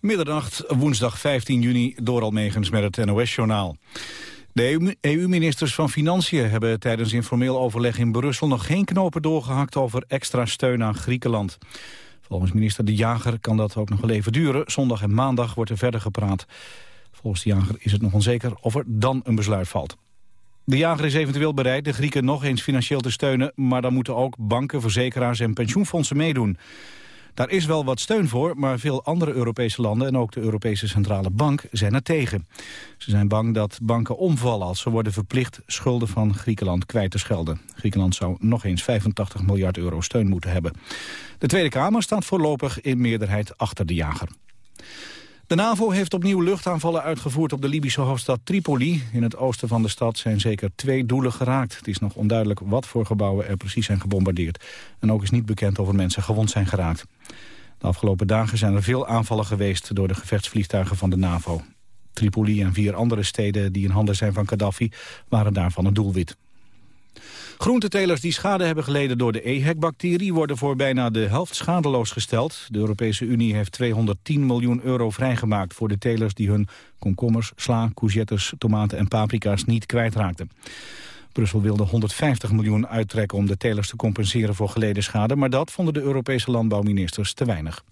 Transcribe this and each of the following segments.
Middernacht, woensdag 15 juni, door Almegens met het NOS-journaal. De EU-ministers van Financiën hebben tijdens informeel overleg in Brussel nog geen knopen doorgehakt over extra steun aan Griekenland. Volgens minister De Jager kan dat ook nog wel even duren. Zondag en maandag wordt er verder gepraat. Volgens De Jager is het nog onzeker of er dan een besluit valt. De jager is eventueel bereid de Grieken nog eens financieel te steunen... maar dan moeten ook banken, verzekeraars en pensioenfondsen meedoen. Daar is wel wat steun voor, maar veel andere Europese landen... en ook de Europese Centrale Bank zijn er tegen. Ze zijn bang dat banken omvallen als ze worden verplicht... schulden van Griekenland kwijt te schelden. Griekenland zou nog eens 85 miljard euro steun moeten hebben. De Tweede Kamer staat voorlopig in meerderheid achter de jager. De NAVO heeft opnieuw luchtaanvallen uitgevoerd op de Libische hoofdstad Tripoli. In het oosten van de stad zijn zeker twee doelen geraakt. Het is nog onduidelijk wat voor gebouwen er precies zijn gebombardeerd. En ook is niet bekend of er mensen gewond zijn geraakt. De afgelopen dagen zijn er veel aanvallen geweest door de gevechtsvliegtuigen van de NAVO. Tripoli en vier andere steden die in handen zijn van Gaddafi waren daarvan een doelwit. Groentetelers die schade hebben geleden door de EHEC-bacterie... worden voor bijna de helft schadeloos gesteld. De Europese Unie heeft 210 miljoen euro vrijgemaakt... voor de telers die hun komkommers, sla, courgettes, tomaten en paprika's niet kwijtraakten. Brussel wilde 150 miljoen uittrekken om de telers te compenseren voor geleden schade... maar dat vonden de Europese landbouwministers te weinig.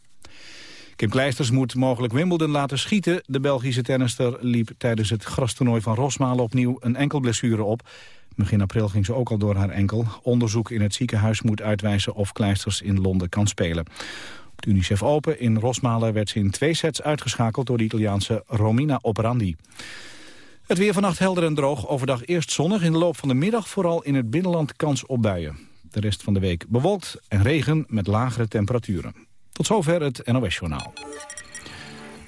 Kim Kleisters moet mogelijk Wimbledon laten schieten. De Belgische tennister liep tijdens het grastoernooi van Rosmalen opnieuw een enkel blessure op. Begin april ging ze ook al door haar enkel. Onderzoek in het ziekenhuis moet uitwijzen of Kleisters in Londen kan spelen. Op de UNICEF Open in Rosmalen werd ze in twee sets uitgeschakeld... door de Italiaanse Romina Operandi. Het weer vannacht helder en droog. Overdag eerst zonnig. In de loop van de middag vooral in het binnenland kans op buien. De rest van de week bewolkt en regen met lagere temperaturen. Tot zover het NOS-journaal.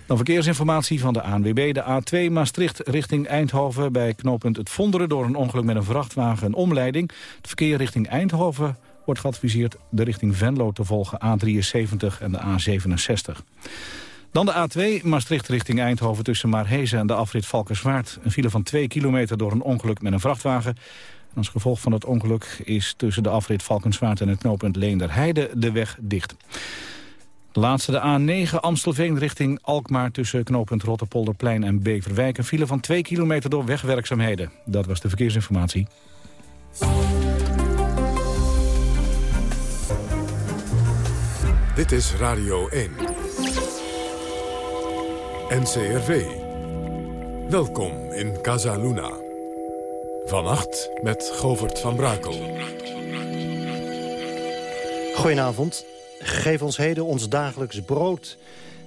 Dan verkeersinformatie van de ANWB. De A2 Maastricht richting Eindhoven bij knooppunt Het Vonderen... door een ongeluk met een vrachtwagen en omleiding. Het verkeer richting Eindhoven wordt geadviseerd de richting Venlo te volgen A73 en de A67. Dan de A2 Maastricht richting Eindhoven tussen Maarhezen en de afrit Valkenswaard. Een file van 2 kilometer door een ongeluk met een vrachtwagen. als gevolg van het ongeluk is tussen de afrit Valkenswaard en het knooppunt Leenderheide de weg dicht. De laatste de A9 Amstelveen richting Alkmaar tussen knooppunt Rotterpolderplein en Beverwijk. Een file van 2 kilometer door wegwerkzaamheden. Dat was de verkeersinformatie. Dit is Radio 1. NCRV. Welkom in Casa Luna. Vannacht met Govert van Brakel. Goedenavond. Geef ons heden ons dagelijks brood.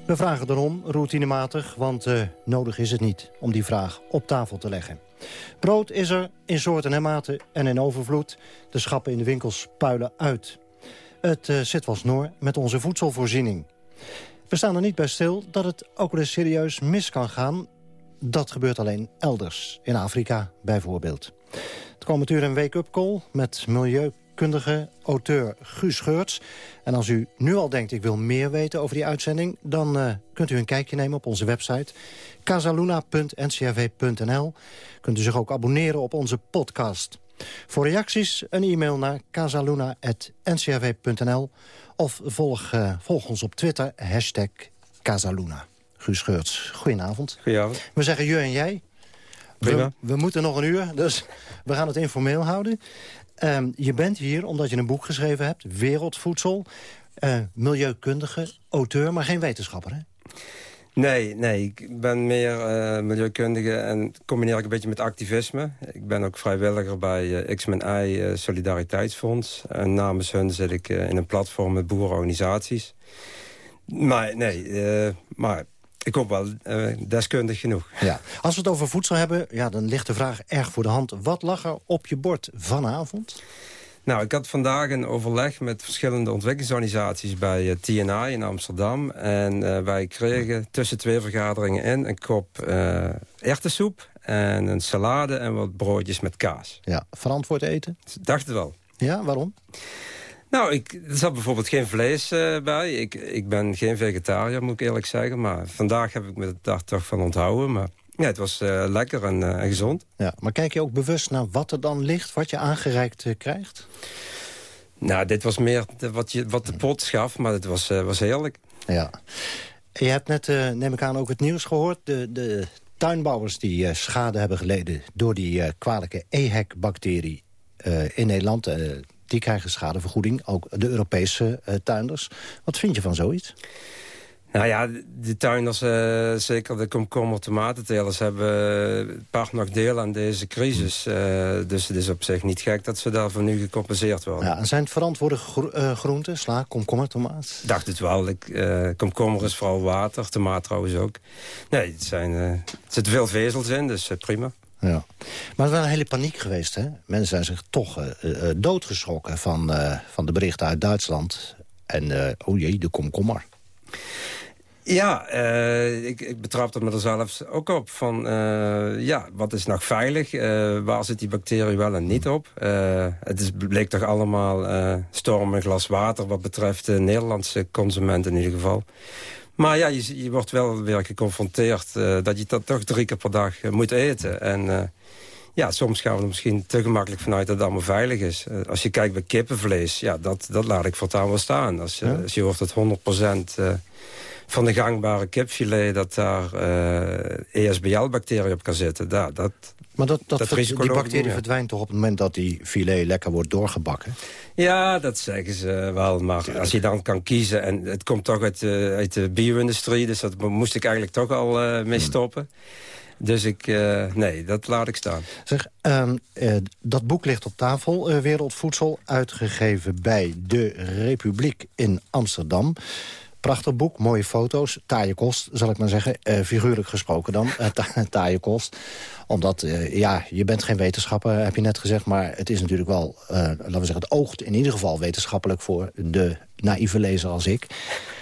We vragen erom, routinematig, want uh, nodig is het niet... om die vraag op tafel te leggen. Brood is er in soorten en maten en in overvloed. De schappen in de winkels puilen uit. Het uh, zit wel snor met onze voedselvoorziening. We staan er niet bij stil dat het ook wel eens serieus mis kan gaan. Dat gebeurt alleen elders, in Afrika bijvoorbeeld. Het komend uur een wake-up call met milieu kundige auteur Guus Geurts. En als u nu al denkt, ik wil meer weten over die uitzending... dan uh, kunt u een kijkje nemen op onze website casaluna.ncrv.nl. Kunt u zich ook abonneren op onze podcast. Voor reacties een e-mail naar casaluna.ncrv.nl... of volg, uh, volg ons op Twitter, hashtag Casaluna. Guus Geurts, goedenavond. Goedenavond. We zeggen je en jij. We, we, moeten nog een uur, dus we gaan het informeel houden. Ehm, je bent hier omdat je een boek geschreven hebt, Wereldvoedsel. Uh, milieukundige, auteur, maar geen wetenschapper, hè? Nee, nee, ik ben meer uh, milieukundige en combineer ik een beetje met activisme. Ik ben ook vrijwilliger bij uh, eh, XMNI Solidariteitsfonds. En namens hun zit ik in een platform met boerenorganisaties. Maar nee, maar ik hoop wel deskundig genoeg. Ja. Als we het over voedsel hebben, ja, dan ligt de vraag erg voor de hand. Wat lag er op je bord vanavond? Nou, ik had vandaag een overleg met verschillende ontwikkelingsorganisaties bij uh, eh, TNI in Amsterdam. En uh, wij kregen tussen twee vergaderingen in een kop uh, erwtensoep en een salade en wat broodjes met kaas. Ja, verantwoord eten? Dacht het wel. Ja, waarom? Nou, ik, er zat bijvoorbeeld geen vlees uh, bij. Ik, ik ben geen vegetariër, moet ik eerlijk zeggen. Maar vandaag heb ik me dag toch van onthouden. Maar ja, het was uh, lekker en, uh, gezond. Ja, maar kijk je ook bewust naar wat er dan ligt, wat je aangereikt krijgt? Nou, dit was meer wat, je, wat de pot gaf, maar het was, was heerlijk. Ja. Je hebt net, neem ik aan, ook het nieuws gehoord. De, de tuinbouwers die schade hebben geleden door die kwalijke EHEC-bacterie in Nederland... die krijgen schadevergoeding, ook de Europese tuinders. Wat vind je van zoiets? Nou ja, de tuinders, uh, zeker de komkommer tomatentelers... hebben een paar nog deel aan deze crisis. Uh, dus het is op zich niet gek dat ze daarvoor nu gecompenseerd worden. Ja, en zijn het verantwoorde gro groenten? Sla, komkommer, tomaat? dacht het wel. Ik, komkommer is vooral water, tomaat trouwens ook. Nee, het, zijn, er zitten veel vezels in, dus prima. Ja. Maar het is wel een hele paniek geweest, hè? Mensen zijn zich toch doodgeschrokken van, van de berichten uit Duitsland. En, oh jee, de komkommer. Ja, uh, ik, ik betrapte me er zelfs ook op van... Uh, ja, wat is nog veilig? Uh, waar zit die bacterie wel en niet op? het is, bleek toch allemaal storm en glas water... wat betreft de Nederlandse consumenten in ieder geval. Maar ja, je, je wordt wel weer geconfronteerd... dat je dat toch drie keer per dag moet eten. En ja, soms gaan we er misschien te gemakkelijk vanuit dat het allemaal veilig is. als je kijkt bij kippenvlees, ja, dat, dat laat ik voortaan wel staan. Als, ja? als je hoort dat 100 procent van de gangbare kipfilet... dat daar uh, eh, ESBL-bacterie op kan zitten. Dat, maar dat, dat, die bacterie verdwijnt toch op het moment dat die filet lekker wordt doorgebakken? Ja, dat zeggen ze wel. Maar als je dan kan kiezen... en het komt toch uit, uh, uit de bio-industrie... dus dat moest ik eigenlijk toch al uh, mee hmm. stoppen. Dus ik, nee, dat laat ik staan. Zeg, um, dat boek ligt op tafel, Wereldvoedsel... uitgegeven bij de Republiek in Amsterdam. Prachtig boek, mooie foto's, taaie kost, zal ik maar zeggen. Uh, figuurlijk gesproken dan, uh, taaie kost. Omdat, uh, ja, je bent geen wetenschapper, heb je net gezegd... maar het is natuurlijk wel, laten we zeggen, het oogt in ieder geval wetenschappelijk... voor de naïeve lezer als ik.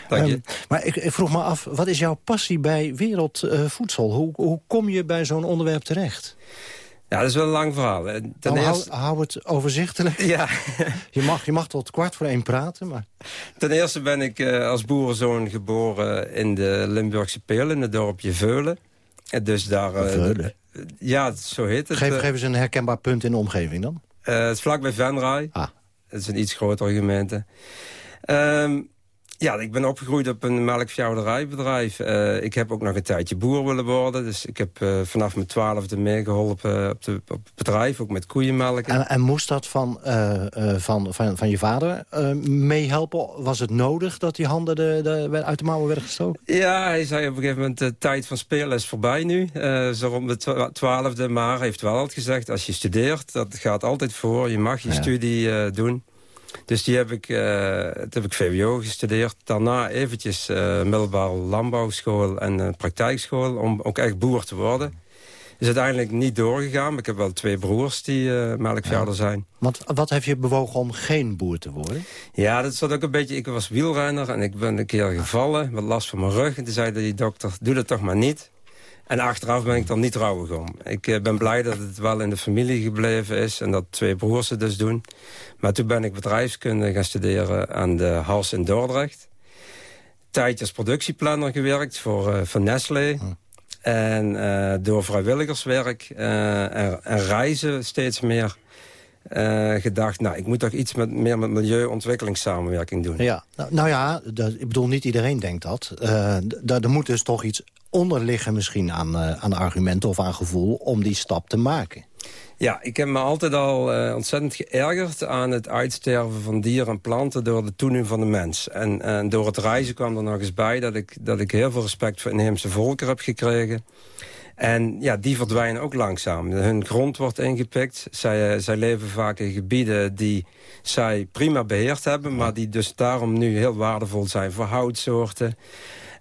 Um, maar ik, ik, vroeg me af, wat is jouw passie bij wereldvoedsel? hoe, hoe kom je bij zo'n onderwerp terecht? Ja, dat is wel een lang verhaal. Ten nou, eerste... hou, hou, het overzichtelijk. Ja. je, mag, je mag tot kwart voor één praten. Maar... Ten eerste ben ik uh, als boerenzoon geboren in de Limburgse Peel... in het dorpje Veulen. En dus daar... Uh, Veulen? ja, zo heet het. Geef, geef eens een herkenbaar punt in de omgeving dan. het is vlakbij Venray. Ah. Het is een iets grotere gemeente. Um, ja, ik ben opgegroeid op een melkveehouderijbedrijf. Uh, ik heb ook nog een tijdje boer willen worden. Dus ik heb uh, vanaf mijn twaalfde meegeholpen op, de, op het bedrijf, ook met koeienmelk. En, en moest dat van, uh, van, van, van je vader meehelpen? Was het nodig dat die handen de, de, uit de mouwen werden gestoken? Ja, hij zei op een gegeven moment, de tijd van spelen is voorbij nu. zo rond de twaalfde, maar heeft wel altijd gezegd... als je studeert, dat gaat altijd voor. Je mag je ja. studie doen. Dus die heb ik, uh, heb ik VWO gestudeerd. Daarna eventjes uh, middelbare landbouwschool en uh, praktijkschool... om ook echt boer te worden. Is uiteindelijk niet doorgegaan. Ik heb wel twee broers die melkveehouder zijn. Want wat heeft je bewogen om geen boer te worden? Ja, dat zat ook een beetje... Ik was wielrenner en ik ben een keer gevallen. Met last van mijn rug. En toen zei die dokter, doe dat toch maar niet. En achteraf ben ik dan niet trouwig om. Ik uh, ben blij dat het wel in de familie gebleven is... en dat twee broers het dus doen. Maar toen ben ik bedrijfskunde gaan studeren aan de Hals in Dordrecht. Tijdje als productieplanner gewerkt voor, uh, voor Nestlé. Hm. En uh, door vrijwilligerswerk en, en, reizen steeds meer... gedacht, nou, ik moet toch iets met, meer met milieuontwikkelingssamenwerking doen. Ja, nou, nou ja, dat, ik bedoel, niet iedereen denkt dat. er moet dus toch iets onder liggen misschien aan, uh, aan argumenten of aan gevoel... om die stap te maken. Ja, ik heb me altijd al uh, ontzettend geërgerd aan het uitsterven van dieren en planten door de toeneming van de mens. En, en, door het reizen kwam er nog eens bij dat ik, dat ik heel veel respect voor inheemse volken heb gekregen. En ja, die verdwijnen ook langzaam. Hun grond wordt ingepikt. Zij, uh, zij leven vaak in gebieden die zij prima beheerd hebben... maar die dus daarom nu heel waardevol zijn voor houtsoorten...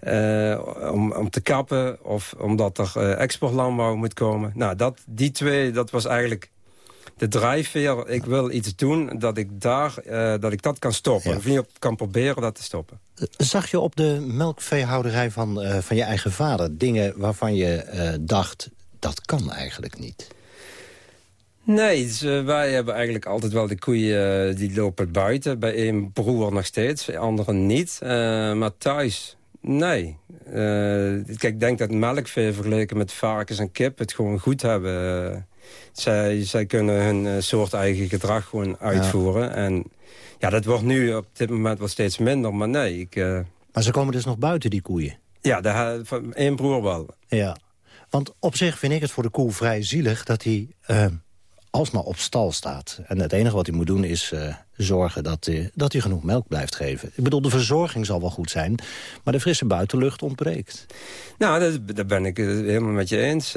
Uh, om, om te kappen of omdat er uh, exportlandbouw moet komen. Nou, dat, die twee, dat was eigenlijk de drijfveer. Ik wil iets doen dat ik, daar, uh, dat, ik dat kan stoppen. Ja. Of niet kan proberen dat te stoppen. Zag je op de melkveehouderij van, van je eigen vader dingen waarvan je dacht... dat kan eigenlijk niet? Nee, dus, uh, wij hebben eigenlijk altijd wel de koeien... Uh, die lopen buiten, bij één broer nog steeds, bij anderen niet. Uh, maar thuis Nee. Uh, ik denk dat melkvee vergeleken met varkens en kip het gewoon goed hebben. Zij, zij kunnen hun uh, soort eigen gedrag gewoon uitvoeren. Ja. En ja, dat wordt nu op dit moment wel steeds minder, maar nee. Ik, uh... Maar ze komen dus nog buiten, die koeien? Ja, de, van één broer wel. Ja, want op zich vind ik het voor de koe vrij zielig... dat hij uh, alsmaar op stal staat. En het enige wat hij moet doen is uh, zorgen dat, uh, dat hij genoeg melk blijft geven. Ik bedoel, de verzorging zal wel goed zijn... maar de frisse buitenlucht ontbreekt. Nou, daar ben ik het helemaal met je eens.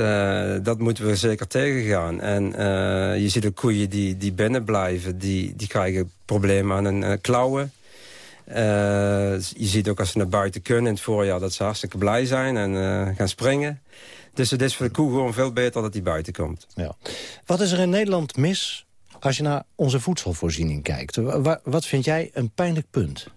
dat moeten we zeker tegengaan. En je ziet ook koeien die, die binnen blijven... die, die krijgen problemen aan hun klauwen... Je ziet ook als ze naar buiten kunnen in het voorjaar... dat ze hartstikke blij zijn en gaan springen. Dus het is voor de koe gewoon veel beter dat hij buiten komt. Ja. Wat is er in Nederland mis als je naar onze voedselvoorziening kijkt? Wat vind jij een pijnlijk punt?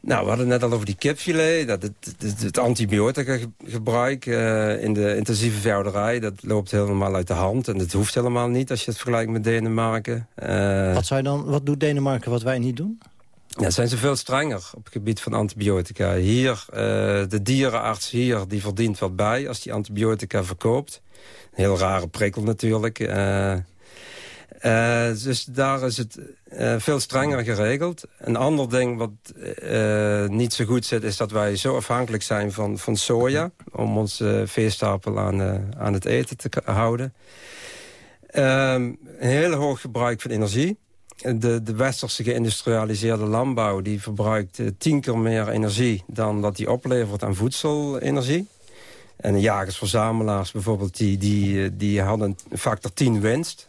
Nou, we hadden het net al over die kipfilet. Dat het, het, het antibiotica-gebruik uh, in de intensieve veehouderij... dat loopt helemaal uit de hand. En dat hoeft helemaal niet als je het vergelijkt met Denemarken. Uh, wat, zou je dan, wat doet Denemarken wat wij niet doen? Ja, zijn ze veel strenger op het gebied van antibiotica. Hier, uh, de dierenarts hier, die verdient wat bij als die antibiotica verkoopt. Een heel rare prikkel natuurlijk. Uh, uh, dus daar is het veel strenger geregeld. Een ander ding wat niet zo goed zit... is dat wij zo afhankelijk zijn van, van soja... om onze veestapel aan, aan het eten te houden. Ehm, een heel hoog gebruik van energie de, de westerse geïndustrialiseerde landbouw... die verbruikt uh, tien keer meer energie dan dat die oplevert aan voedselenergie. En de jagers-verzamelaars bijvoorbeeld, die, die, eh, die hadden een factor 10 winst.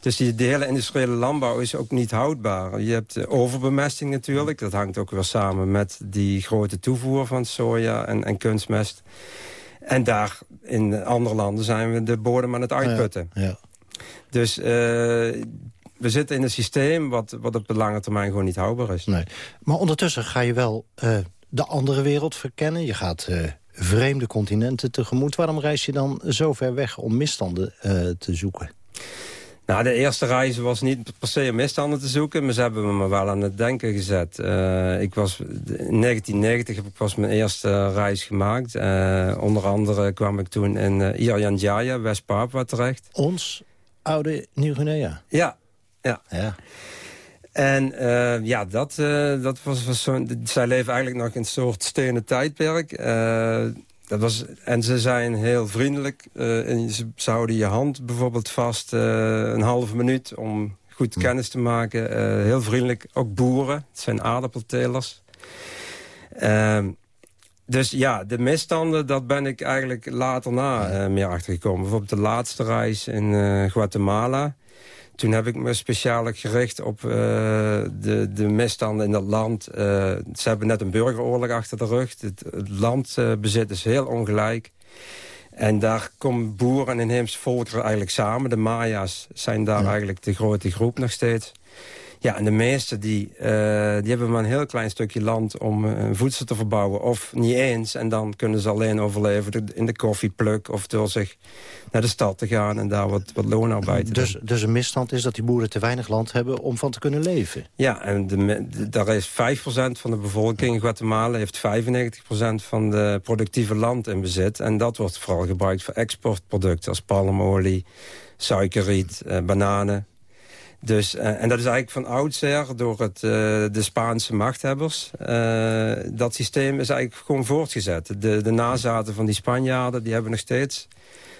Dus die, de hele industriële landbouw is ook niet houdbaar. Je hebt overbemesting natuurlijk. Dat hangt ook weer samen met die grote toevoer van soja en, en kunstmest. En daar in andere landen zijn we de bodem aan het uitputten. Ja, ja. Dus uh, we zitten in een systeem wat, wat op de lange termijn gewoon niet houdbaar is. Nee. Maar ondertussen ga je wel uh, de andere wereld verkennen. Je gaat uh, vreemde continenten tegemoet. Waarom reis je dan zo ver weg om misstanden uh, te zoeken? Nou, de eerste reis was niet per se om misstanden te zoeken... maar ze hebben me wel aan het denken gezet. ik was, in 1990 heb ik pas mijn eerste reis gemaakt. onder andere kwam ik toen in uh, Irian Jaya, West-Papua terecht. Ons oude Nieuw-Guinea? Ja, ja. ja. En uh, ja, dat, uh, dat was, was zo. Zij leven eigenlijk nog in een soort stenen tijdperk. Uh, dat was, en ze zijn heel vriendelijk. en ze, ze houden je hand bijvoorbeeld vast een halve minuut om goed hm. kennis te maken. heel vriendelijk. Ook boeren. Het zijn aardappeltelers. Ehm, dus ja, de misstanden, dat ben ik eigenlijk later na meer achtergekomen. Bijvoorbeeld de laatste reis in Guatemala. Toen heb ik me speciaal gericht op uh, de, de misstanden in dat land. Uh, ze hebben net een burgeroorlog achter de rug. Het, het landbezit is heel ongelijk. En daar komen boeren en inheemse volkeren eigenlijk samen. De Maya's zijn daar eigenlijk de grote groep nog steeds. Ja, en de meesten die, uh, die hebben maar een heel klein stukje land om uh, voedsel te verbouwen. Of niet eens. En dan kunnen ze alleen overleven in de koffiepluk. Of door zich naar de stad te gaan en daar wat, wat loonarbeid te dus, doen. Dus een misstand is dat die boeren te weinig land hebben om van te kunnen leven? Ja, en de, daar is 5% van de bevolking in Guatemala... heeft 95% van de productieve land in bezit. En dat wordt vooral gebruikt voor exportproducten als palmolie, suikerriet, uh, bananen. Dus, uh, en dat is eigenlijk van oudsher door het, uh, de Spaanse machthebbers. Uh, dat systeem is eigenlijk gewoon voortgezet. De, de nazaten van die Spanjaarden die hebben nog steeds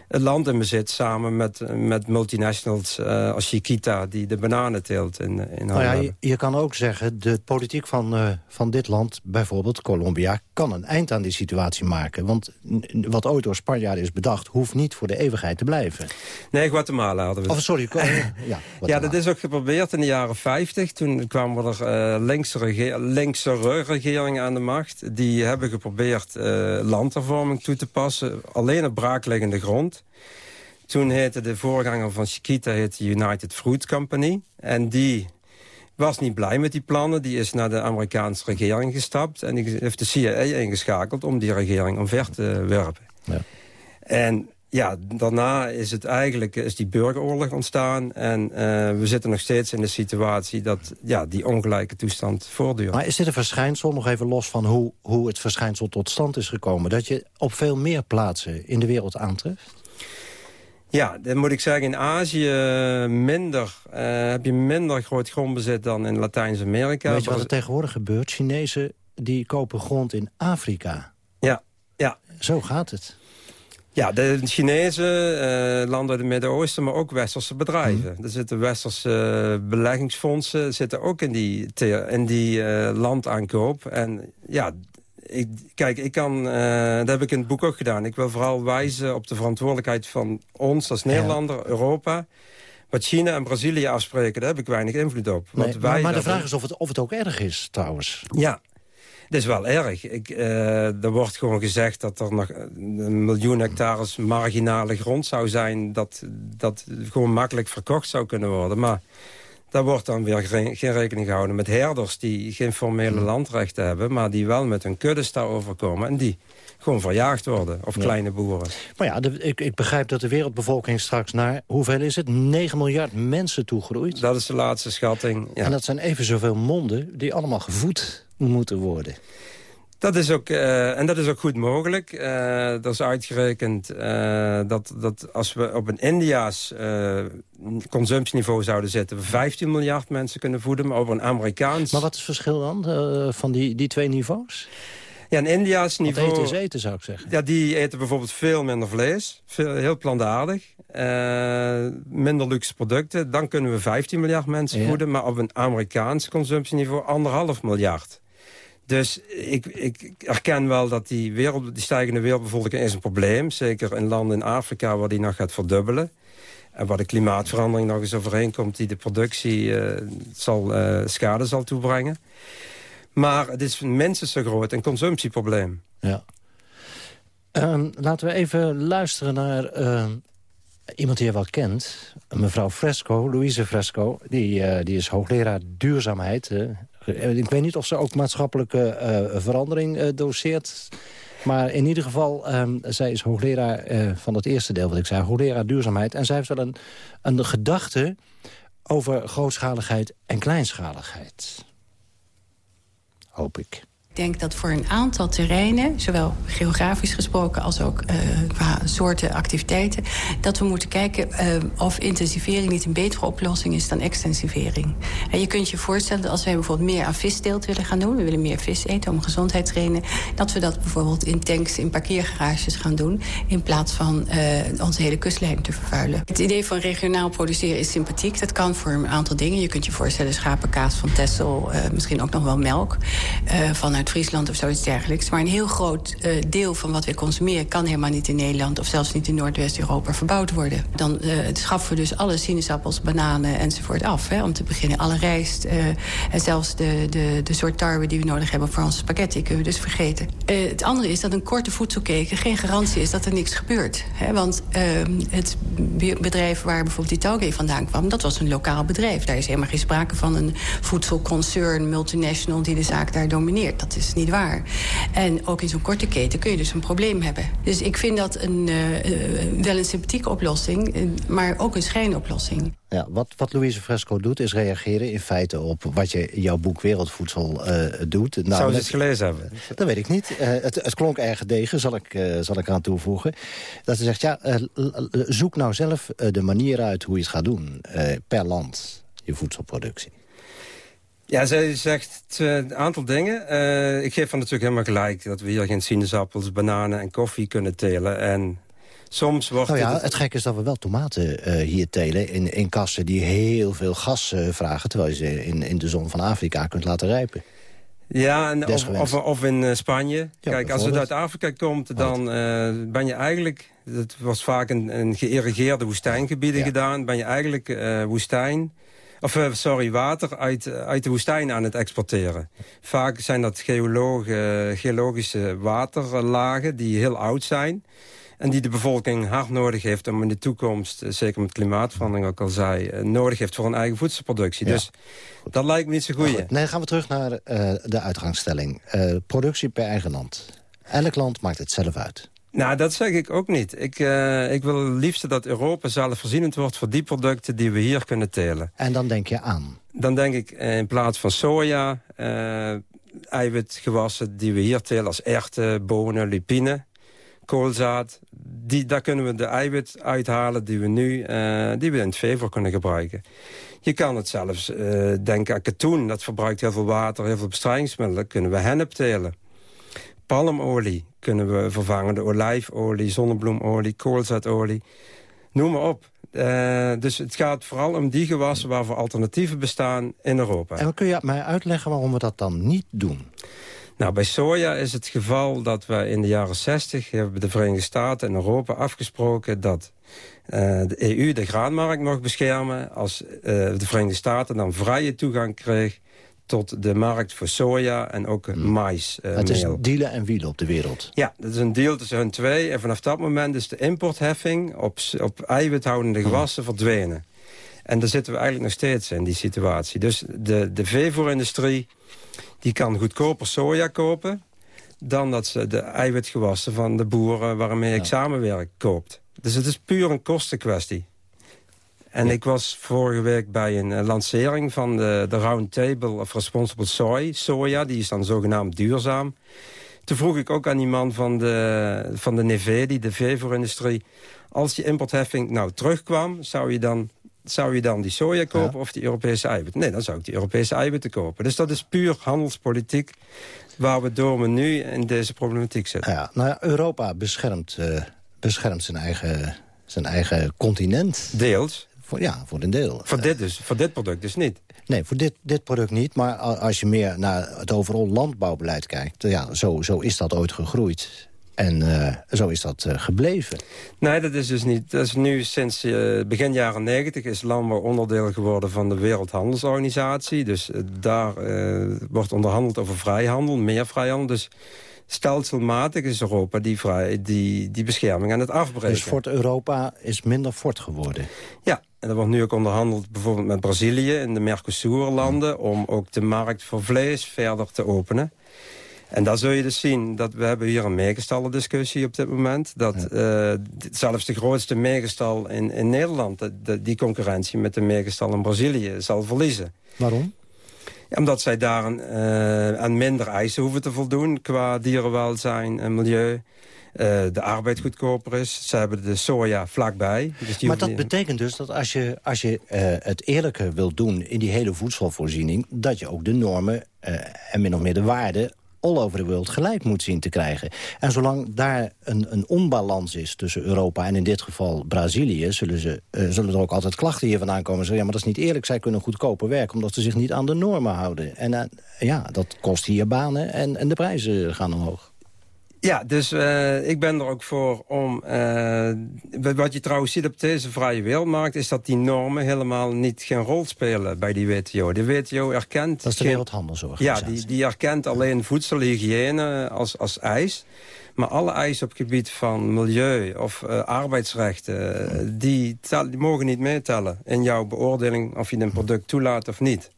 het land in bezit... samen met, met multinationals uh, als Chiquita die de bananen teelt in, in nou ja, je, je, kan ook zeggen, de politiek van, uh, van dit land, bijvoorbeeld Colombia... kan een eind aan die situatie maken. Want wat ooit door Spanjaarden is bedacht... hoeft niet voor de eeuwigheid te blijven. Nee, Guatemala hadden we. Of sorry, ja, ja, dat is ook geprobeerd in de jaren 50. Toen kwamen er uh, linkse, rege linkse regeringen aan de macht. Die hebben geprobeerd landhervorming toe te passen. Alleen op braakliggende grond. Toen heette de voorganger van Chiquita heette United Fruit Company. En die was niet blij met die plannen. Die is naar de Amerikaanse regering gestapt. En die heeft de CIA ingeschakeld om die regering omver te werpen. Ja. En ja, daarna is het eigenlijk is die burgeroorlog ontstaan. En uh, we zitten nog steeds in de situatie dat ja, die ongelijke toestand voortduurt. Maar is dit een verschijnsel, nog even los van hoe, hoe het verschijnsel tot stand is gekomen... dat je op veel meer plaatsen in de wereld aantreft? Ja, dan moet ik zeggen, in Azië minder, uh, heb je minder groot grondbezit dan in Latijns-Amerika. Weet je wat er tegenwoordig gebeurt? Chinezen die kopen grond in Afrika. Ja. Zo gaat het. Ja, de Chinese uh, landen uit het Midden-Oosten, maar ook westerse bedrijven. Mm. Er zitten westerse beleggingsfondsen zitten ook in die, in die uh, landaankoop. En ja, ik, kijk, ik kan, uh, dat heb ik in het boek ook gedaan. Ik wil vooral wijzen op de verantwoordelijkheid van ons als Nederlander, Europa. Wat China en Brazilië afspreken, daar heb ik weinig invloed op. Nee, maar, maar de vraag is of het, of het ook erg is, trouwens. Ja, het is wel erg. Ik, uh, er wordt gewoon gezegd dat er nog een miljoen hectares marginale grond zou zijn... dat, dat gewoon makkelijk verkocht zou kunnen worden. Maar daar wordt dan weer geen, geen rekening gehouden met herders... die geen formele hmm. landrechten hebben... maar die wel met hun kuddes daarover komen... en die gewoon verjaagd worden, of kleine boeren. Maar ja, ik, ik, begrijp dat de wereldbevolking straks naar... hoeveel is het? 9 miljard mensen toegroeit. Dat is de laatste schatting, ja. En dat zijn even zoveel monden die allemaal gevoed moeten worden. Dat is ook, uh, en dat is ook goed mogelijk. Uh, dat is uitgerekend uh, dat, dat als we op een India's consumptieniveau zouden zitten... we 15 miljard mensen kunnen voeden, maar over een Amerikaans... Maar wat is het verschil dan van die, die twee niveaus? Ja, een India's niveau... eten is eten, zou ik zeggen. Ja, die eten bijvoorbeeld veel minder vlees. Veel, heel plantaardig. minder luxe producten. Dan kunnen we 15 miljard mensen voeden. Maar op een Amerikaans consumptieniveau anderhalf miljard. Dus ik, ik erken wel dat die, wereld, die stijgende wereldbevolking een probleem. Zeker in landen in Afrika waar die nog gaat verdubbelen. En waar de klimaatverandering nog eens overeenkomt... die de productie uh, zal, uh, schade zal toebrengen. Maar het is minstens zo groot een consumptieprobleem. Ja. Um, laten we even luisteren naar uh, iemand die je wel kent. Mevrouw Fresco, Louise Fresco. Die, die is hoogleraar duurzaamheid eh, ik weet niet of ze ook maatschappelijke eh, verandering uh, doseert. Maar in ieder geval, um, zij is hoogleraar van het eerste deel wat ik zei. Hoogleraar duurzaamheid. En zij heeft wel een, een gedachte over grootschaligheid en kleinschaligheid. Hoop ik. Ik denk dat voor een aantal terreinen, zowel geografisch gesproken als ook uh, qua soorten activiteiten, dat we moeten kijken uh, of intensivering niet een betere oplossing is dan extensivering. En je kunt je voorstellen dat als wij bijvoorbeeld meer aan vissteelt willen gaan doen, we willen meer vis eten om gezondheid te trainen, dat we dat bijvoorbeeld in tanks, in parkeergarages gaan doen, in plaats van uh, onze hele kustlijn te vervuilen. Het idee van regionaal produceren is sympathiek. Dat kan voor een aantal dingen. Je kunt je voorstellen schapenkaas van Tessel, misschien ook nog wel melk Friesland of zoiets dergelijks. Maar een heel groot uh, deel van wat we consumeren... kan helemaal niet in Nederland of zelfs niet in Noordwest-Europa verbouwd worden. Dan uh, schaffen we dus alle sinaasappels, bananen enzovoort af. Hè, om te beginnen alle rijst uh, en zelfs de, de, de soort tarwe die we nodig hebben voor onze spaghetti... kunnen we dus vergeten. het andere is dat een korte voedselketen geen garantie is dat er niks gebeurt. Hè, want ehm, het bedrijf waar bijvoorbeeld die Tauge vandaan kwam... dat was een lokaal bedrijf. Daar is helemaal geen sprake van een voedselconcern, multinational... die de zaak daar domineert. Dat is niet waar. En ook in zo'n korte keten kun je dus een probleem hebben. Dus ik vind dat een, uh, wel een sympathieke oplossing, eh, maar ook een schijnoplossing. Ja, wat, wat Louise Fresco doet, is reageren in feite op wat je jouw boek Wereldvoedsel uh, doet. Nou, Zou ze het gelezen hebben? Dat weet ik niet. Uh, het, het, klonk erg gedegen, zal ik, uh, zal ik eraan toevoegen. Dat ze zegt, ja, zoek nou zelf de manier uit hoe je het gaat doen. per land, je voedselproductie. Ja, zij zegt eh, een aantal dingen. Uh, ik geef van natuurlijk helemaal gelijk... dat we hier geen sinaasappels, bananen en koffie kunnen telen. En soms wordt nou ja, het... het gekke is dat we wel tomaten uh, hier telen... In, in kassen die heel veel gas vragen... terwijl je ze in, in de zon van Afrika kunt laten rijpen. Ja, en of, of, of, in Spanje. Kijk, als het uit Afrika komt, dan ben je eigenlijk... Het was vaak een, een geïrrigeerde woestijngebieden gedaan. Ben je eigenlijk woestijn of uh, sorry, water uit, uit de woestijn aan het exporteren. Vaak zijn dat geologische waterlagen die heel oud zijn. En die de bevolking hard nodig heeft om in de toekomst, eh, zeker met klimaatverandering ook al zei, eh, nodig heeft voor een eigen voedselproductie. Dus dat lijkt me niet zo goed. Nee, gaan we terug naar de uitgangsstelling. productie per eigen land. Elk land maakt het zelf uit. Nou, dat zeg ik ook niet. Ik, uh, ik wil het liefst dat Europa zelfvoorzienend wordt... voor die producten die we hier kunnen telen. En dan denk je aan? Dan denk ik eh, in plaats van soja... Uh, eiwitgewassen die we hier telen als erwten, bonen, lupine... koolzaad. Die, daar kunnen we de eiwit uithalen die we nu uh, die we in het veevoer kunnen gebruiken. Je kan het zelfs denken aan katoen. Dat verbruikt heel veel water, heel veel bestrijdingsmiddelen. kunnen we hennep telen palmolie kunnen we vervangen. De olijfolie, zonnebloemolie, koolzaadolie. Noem maar op. Uh, dus het gaat vooral om die gewassen waarvoor alternatieven bestaan in Europa. En kun je mij uitleggen waarom we dat dan niet doen? Nou, bij soja is het geval dat we in de jaren 60... hebben de Verenigde Staten en Europa afgesproken... dat uh, de EU de graanmarkt mocht beschermen... als uh, de Verenigde Staten dan vrije toegang kreeg tot de markt voor soja en ook hmm. mais. Uh, het is dealen en wielen op de wereld. Ja, dat is een deal tussen hun twee. En vanaf dat moment is de importheffing op, op eiwithoudende hmm. gewassen verdwenen. En daar zitten we eigenlijk nog steeds in, die situatie. Dus de, de veevoerindustrie die kan goedkoper soja kopen... dan dat ze de eiwitgewassen van de boeren waarmee ik samenwerk koopt. Dus het is puur een kostenkwestie. En ik was vorige week bij een uh, lancering van de, de Round Table of Responsible Soy, soja. Die is dan zogenaamd duurzaam. Toen vroeg ik ook aan die man van de, van de Nevedi, de veevoerindustrie... als die importheffing nou terugkwam, zou je dan, zou je dan die soja kopen of die Europese eiwitten? Nee, dan zou ik die Europese eiwitten kopen. Dus dat is puur handelspolitiek waar we door me nu in deze problematiek zitten. Ja, nou ja, Europa beschermt, uh, beschermt zijn, eigen, zijn eigen continent. Deels. Voor, ja, voor een deel. Voor dit, dus, voor dit product dus niet? Nee, voor dit, dit product niet. Maar als je meer naar het overal landbouwbeleid kijkt... ja, zo, zo is dat ooit gegroeid. En uh, zo is dat uh, gebleven. Nee, dat is dus niet. Dat is nu sinds uh, begin jaren negentig is landbouw onderdeel geworden van de Wereldhandelsorganisatie. Dus daar wordt onderhandeld over vrijhandel, meer vrijhandel. Dus stelselmatig is Europa die, vrij, die, die bescherming aan het afbreken. Dus Fort Europa is minder fort geworden? Ja, en er wordt nu ook onderhandeld bijvoorbeeld met Brazilië... in de Mercosur-landen... om ook de markt voor vlees verder te openen. En daar zul je dus zien dat we hebben hier een meegestallen discussie op dit moment. Dat ja. uh, zelfs de grootste meegestal in, in Nederland... De, die concurrentie met de meegestal in Brazilië zal verliezen. Waarom? omdat zij daar uh, aan minder eisen hoeven te voldoen... qua dierenwelzijn en milieu. Uh, de arbeid goedkoper is. Ze hebben de soja vlakbij. Dus maar dat betekent dus dat als je, als je uh, het eerlijke wilt doen... in die hele voedselvoorziening... dat je ook de normen uh, en min of meer de waarden all over the world gelijk moet zien te krijgen. En zolang daar een, een onbalans is tussen Europa en in dit geval Brazilië... zullen, ze, uh, zullen er ook altijd klachten hier vandaan komen. Zeggen, ja, maar dat is niet eerlijk, zij kunnen goedkoper werken... omdat ze zich niet aan de normen houden. En uh, ja, dat kost hier banen en, en de prijzen gaan omhoog. Ja, dus uh, ik ben er ook voor om... Uh, wat je trouwens ziet op deze vrije wereldmarkt... is dat die normen helemaal niet geen rol spelen bij die WTO. De WTO erkent... Dat is de Wereldhandelsorganisatie. Ja, die, die erkent alleen voedselhygiëne als, als eis. Maar alle eisen op gebied van milieu of uh, arbeidsrechten... die, die mogen niet meetellen in jouw beoordeling... of je een product toelaat of niet.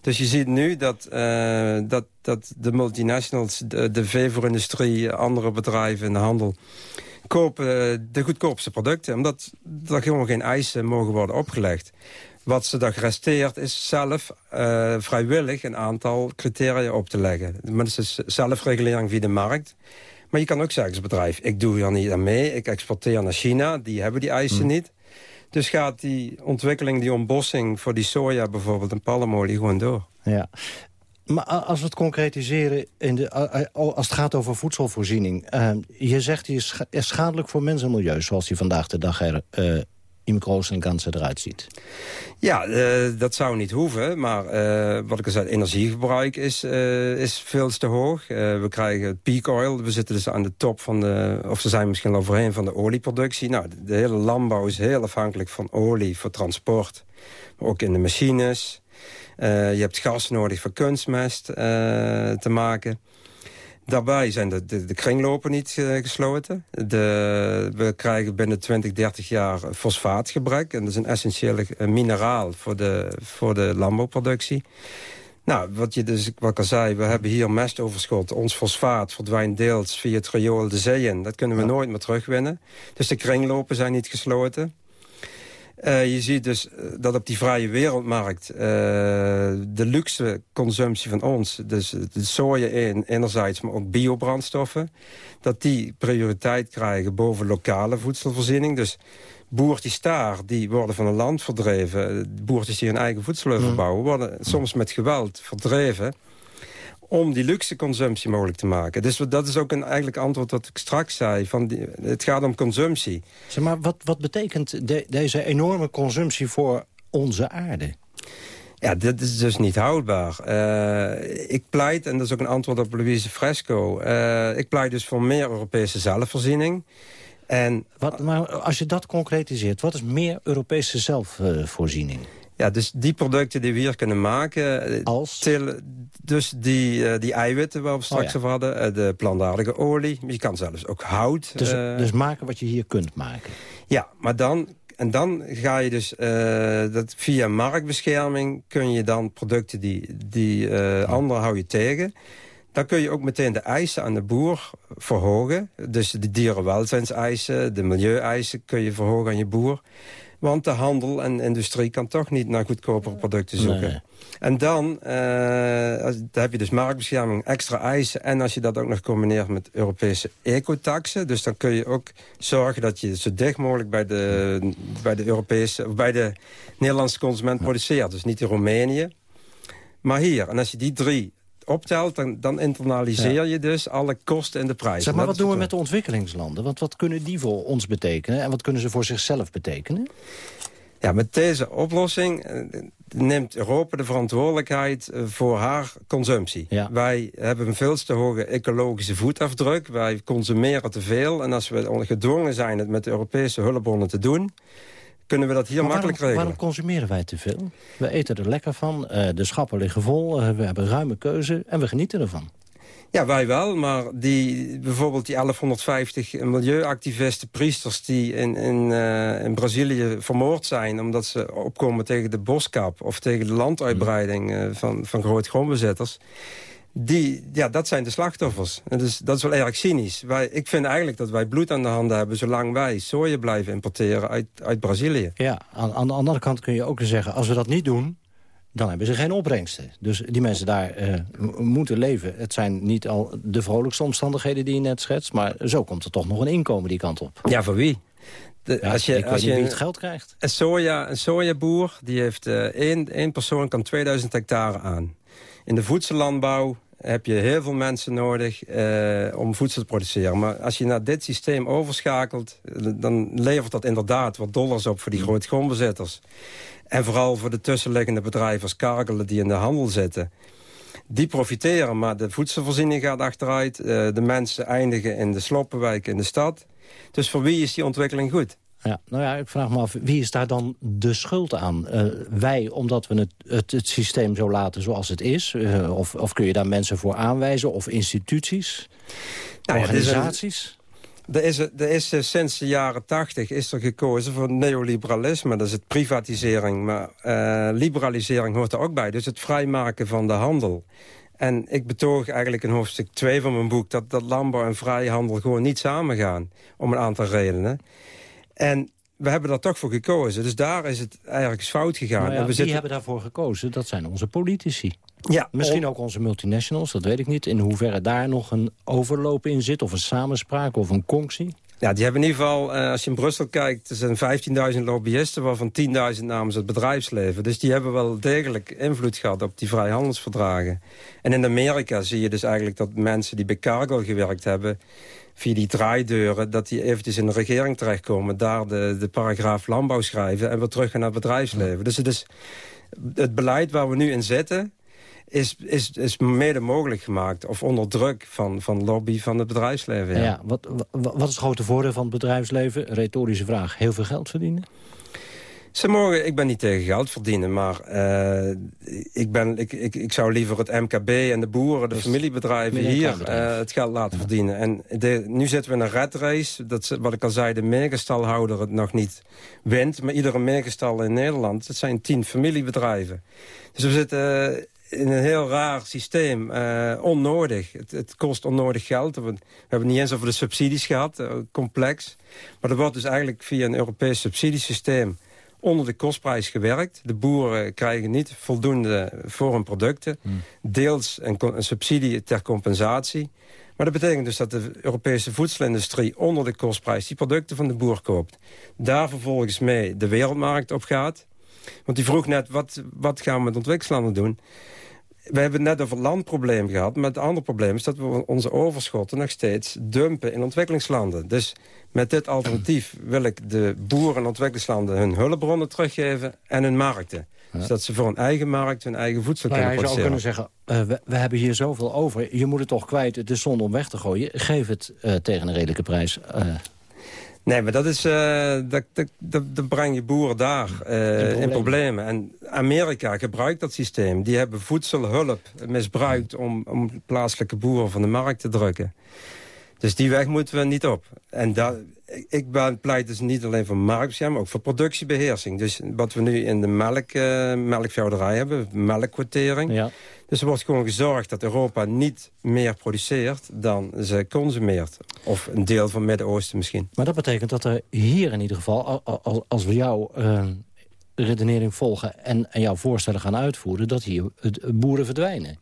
Dus je ziet nu dat, uh, dat, dat de multinationals, de, de veevoerindustrie... andere bedrijven in de handel kopen de goedkoopste producten. Omdat er gewoon geen eisen mogen worden opgelegd. Wat ze dan geresteerd is zelf vrijwillig een aantal criteria op te leggen. Maar dat is zelfregulering via de markt. Maar je kan ook zeggen als bedrijf, ik doe hier niet aan mee. Ik exporteer naar China, die hebben die eisen hmm. niet. Dus gaat die ontwikkeling, die ontbossing voor die soja bijvoorbeeld en palmolie gewoon door. Ja. Maar als we het concretiseren, in de, als het gaat over voedselvoorziening... Uh, je zegt die is schadelijk voor mens en milieu, zoals die vandaag de dag er uh, im großen en ganzen eruit ziet. Ja, uh, dat zou niet hoeven. Maar uh, wat ik al zei, energiegebruik is, uh, is veel te hoog. we krijgen peak oil. We zitten dus aan de top van de... of ze zijn misschien overheen van de olieproductie. Nou, de, de hele landbouw is heel afhankelijk van olie voor transport. Maar ook in de machines. je hebt gas nodig voor kunstmest te maken. Daarbij zijn de, de, de kringlopen niet uh, gesloten. De, we krijgen binnen 20, 30 jaar fosfaatgebrek. En dat is een essentieel uh, mineraal voor de, voor de landbouwproductie. Nou, wat, je dus, wat ik al zei, we hebben hier mestoverschot. Ons fosfaat verdwijnt deels via het riool de zee in. Dat kunnen we nooit meer terugwinnen. Dus de kringlopen zijn niet gesloten. Uh, je ziet dus eh, dat op die vrije wereldmarkt uh, de luxe consumptie van ons, dus de soja in, enerzijds, maar ook biobrandstoffen, dat die prioriteit krijgen boven lokale voedselvoorziening. Dus boertjes daar, die worden van een land verdreven. Boertjes die hun eigen voedsel mm. verbouwen, worden soms met geweld verdreven om die luxe consumptie mogelijk te maken. Dus dat is ook een eigenlijk antwoord wat ik straks zei. Van die, het gaat om consumptie. Zeg maar wat, wat betekent deze enorme consumptie voor onze aarde? Ja, dit is dus niet houdbaar. Uh, ik pleit, en dat is ook een antwoord op Louise Fresco... Uh, ik pleit dus voor meer Europese zelfvoorziening. En, wat, maar als je dat concretiseert, wat is meer Europese zelfvoorziening? Ja, dus die producten die we hier kunnen maken... Eh, Als? dus die, die eiwitten waar we straks oh, over hadden, de plantaardige olie. Je kan zelfs ook hout. Dus, dus maken wat je hier kunt maken? Ja, maar dan en dan ga je dus uh, dat via marktbescherming kun je dan producten die, die uh, anderen hou je tegen. Dan kun je ook meteen de eisen aan de boer verhogen. Dus de dierenwelzijnseisen, de milieueisen kun je verhogen aan je boer. Want de handel en industrie kan toch niet naar goedkopere producten zoeken. En dan, uh, dan heb je dus marktbescherming, extra eisen... en als je dat ook nog combineert met Europese ecotaxen... dus dan kun je ook zorgen dat je zo dicht mogelijk... bij de, bij de, Europese, of bij de Nederlandse consument produceert. Dus niet in Roemenië, maar hier. En als je die drie optelt, dan, dan internaliseer je dus alle kosten en de prijzen. Zeg maar, wat doen we met de ontwikkelingslanden? Want wat kunnen die voor ons betekenen? En wat kunnen ze voor zichzelf betekenen? Ja, met deze oplossing eh, neemt Europa de verantwoordelijkheid eh, voor haar consumptie. Wij hebben een veel te hoge ecologische voetafdruk. Wij consumeren te veel. En als we gedwongen zijn het met de Europese hulpbronnen te doen kunnen we dat hier makkelijk regelen. Waarom consumeren wij te veel? We eten er lekker van, uh, de schappen liggen vol, we hebben ruime keuze en we genieten ervan. Ja, wij wel, maar die, bijvoorbeeld die 1150 milieuactivisten, priesters... die in, in, uh, in Brazilië vermoord zijn omdat ze opkomen tegen de boskap... of tegen de landuitbreiding uh, van, van grootgrondbezitters... Die, ja, dat zijn de slachtoffers. En dus, dat is wel erg cynisch. Wij, ik vind eigenlijk dat wij bloed aan de handen hebben... zolang wij soja blijven importeren uit, uit Brazilië. Ja, aan, aan de andere kant kun je ook zeggen... als we dat niet doen, dan hebben ze geen opbrengsten. Dus die mensen daar uh, moeten leven. Het zijn niet al de vrolijkste omstandigheden die je net schetst... maar zo komt er toch nog een inkomen die kant op. Ja, voor wie? De, als je, als je het geld krijgt. Een, soja, een sojaboer die heeft uh, één, één persoon kan 2000 hectare aan. In de voedsellandbouw heb je heel veel mensen nodig uh, om voedsel te produceren. Maar als je naar dit systeem overschakelt... dan levert dat inderdaad wat dollars op voor die grote grondbezitters. En vooral voor de tussenliggende bedrijven als Kargelen die in de handel zitten. Die profiteren, maar de voedselvoorziening gaat achteruit. Uh, de mensen eindigen in de sloppenwijken in de stad. Dus voor wie is die ontwikkeling goed? Ja, nou ja, ik vraag me af, wie is daar dan de schuld aan? Uh, wij, omdat we het, het, het, systeem zo laten zoals het is? Uh, of, of kun je daar mensen voor aanwijzen? Of instituties? Nou organisaties? Er is, er is uh, sinds de jaren tachtig is er gekozen voor neoliberalisme. Dat is het privatisering, maar uh, liberalisering hoort er ook bij. Dus het vrijmaken van de handel. En ik betoog eigenlijk in hoofdstuk 2 van mijn boek... dat, dat landbouw en vrijhandel gewoon niet samengaan. Om een aantal redenen. En we hebben daar toch voor gekozen. Dus daar is het eigenlijk fout gegaan. Nou ja, we wie hebben daarvoor gekozen? Dat zijn onze politici. Ja, Misschien ook onze multinationals, dat weet ik niet. In hoeverre daar nog een overloop in zit, of een samenspraak, of een conctie? Ja, die hebben in ieder geval, uh, als je in Brussel kijkt... er zijn 15.000 lobbyisten, waarvan 10.000 namens het bedrijfsleven. Dus die hebben wel degelijk invloed gehad op die vrijhandelsverdragen. En in Amerika zie je dus eigenlijk dat mensen die bij Cargill gewerkt hebben via die draaideuren... dat die eventjes in de regering terechtkomen... daar de, de paragraaf landbouw schrijven en weer terug gaan naar het bedrijfsleven. Dus het, beleid waar we nu in zitten... Is, is, is mede mogelijk gemaakt, of onder druk van, van lobby van het bedrijfsleven. Ja. ja wat, wat is het grote voordeel van het bedrijfsleven? Retorische vraag, heel veel geld verdienen? Ze mogen, ik ben niet tegen geld verdienen, maar uh, ik, ben, ik, ik, ik zou liever het MKB en de boeren, de dus familiebedrijven hier uh, het geld laten verdienen. En de, nu zitten we in een red race, dat, wat ik al zei, de megastalhouder het nog niet wint. Maar iedere megastal in Nederland, dat zijn tien familiebedrijven. Dus we zitten in een heel raar systeem, uh, onnodig. Het, het, kost onnodig geld. We, hebben niet eens over de subsidies gehad, complex. Maar er wordt dus eigenlijk via een Europees subsidiesysteem onder de kostprijs gewerkt. De boeren krijgen niet voldoende voor hun producten. Hmm. Deels een, een, subsidie ter compensatie. Maar dat betekent dus dat de Europese voedselindustrie onder de kostprijs... die producten van de boer koopt. Daar vervolgens mee de wereldmarkt op gaat. Want die vroeg net, wat, wat gaan we met ontwikkelingslanden doen? We hebben net over landprobleem gehad. Maar het andere probleem is dat we onze overschotten nog steeds dumpen in ontwikkelingslanden. Dus met dit alternatief wil ik de boeren in ontwikkelingslanden hun hulpbronnen teruggeven en hun markten. Ja. Zodat ze voor hun eigen markt hun eigen voedsel nou kunnen produceren. Je zou kunnen zeggen, uh, we, we, hebben hier zoveel over. Je moet het toch kwijt, het is zonde om weg te gooien. Geef het uh, tegen een redelijke prijs. Uh, Nee, maar dat is, uh, dat, dat, dat, dat breng je boeren daar uh, in, problemen. En Amerika gebruikt dat systeem. Die hebben voedselhulp misbruikt om, om plaatselijke boeren van de markt te drukken. Dus die weg moeten we niet op. En dat, ik ben, pleit dus niet alleen voor marktbescherming, maar ook voor productiebeheersing. Dus wat we nu in de melk, uh, melkvouderij hebben, melkquotering. Ja. Dus er wordt gewoon gezorgd dat Europa niet meer produceert dan ze consumeert. Of een deel van het Midden-Oosten misschien. Maar dat betekent dat er hier in ieder geval, als we jouw uh, redenering volgen... En, en jouw voorstellen gaan uitvoeren, dat hier boeren verdwijnen.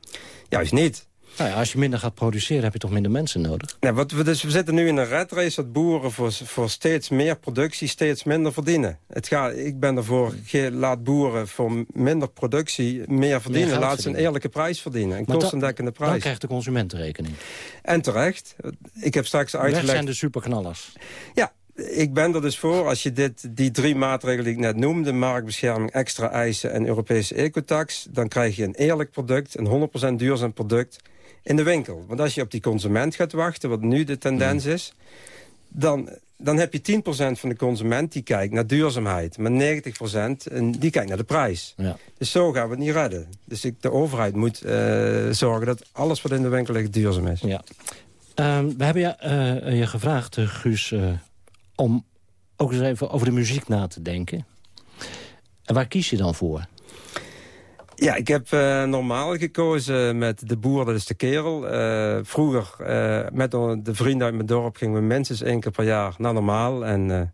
Juist niet. Nou ja, als je minder gaat produceren, heb je toch minder mensen nodig? Ja, wat we, dus, we zitten nu in een red race dat boeren voor, voor steeds meer productie steeds minder verdienen. Het gaat, ik ben ervoor, laat boeren voor minder productie meer verdienen. Meer laat ze een eerlijke prijs verdienen. Een kostendekkende prijs. Dan krijgt de consumentenrekening. En terecht. Ik heb straks uitgelegd... Weg zijn de superknallers. Ja, ik ben er dus voor, als je dit, die drie maatregelen die ik net noemde... marktbescherming, extra eisen en Europese ecotax... dan krijg je een eerlijk product, een 100% duurzaam product in de winkel. Want als je op die consument gaat wachten, wat nu de tendens mm. is... dan, dan heb je 10% van de consument die kijkt naar duurzaamheid. Maar 90% die kijkt naar de prijs. Ja. Dus zo gaan we het niet redden. Dus ik, de overheid moet uh, zorgen dat alles wat in de winkel ligt duurzaam is. Ja. Um, we hebben je, uh, je gevraagd, uh, Guus, om ook eens even over de muziek na te denken. En waar kies je dan voor? Ja, ik heb uh, normaal gekozen met De Boer, dat is de kerel. Uh, vroeger, uh, met de vrienden uit mijn dorp, gingen we minstens één keer per jaar naar normaal. En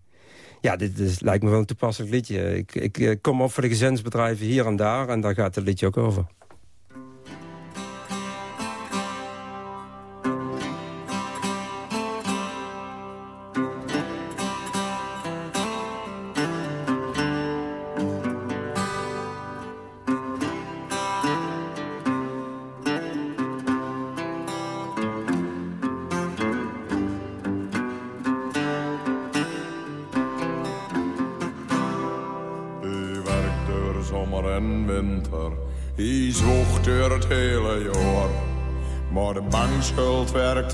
ja, dit, dit, lijkt me wel een toepasselijk liedje. Ik, ik kom op voor de gezinsbedrijven hier en daar en daar gaat het liedje ook over.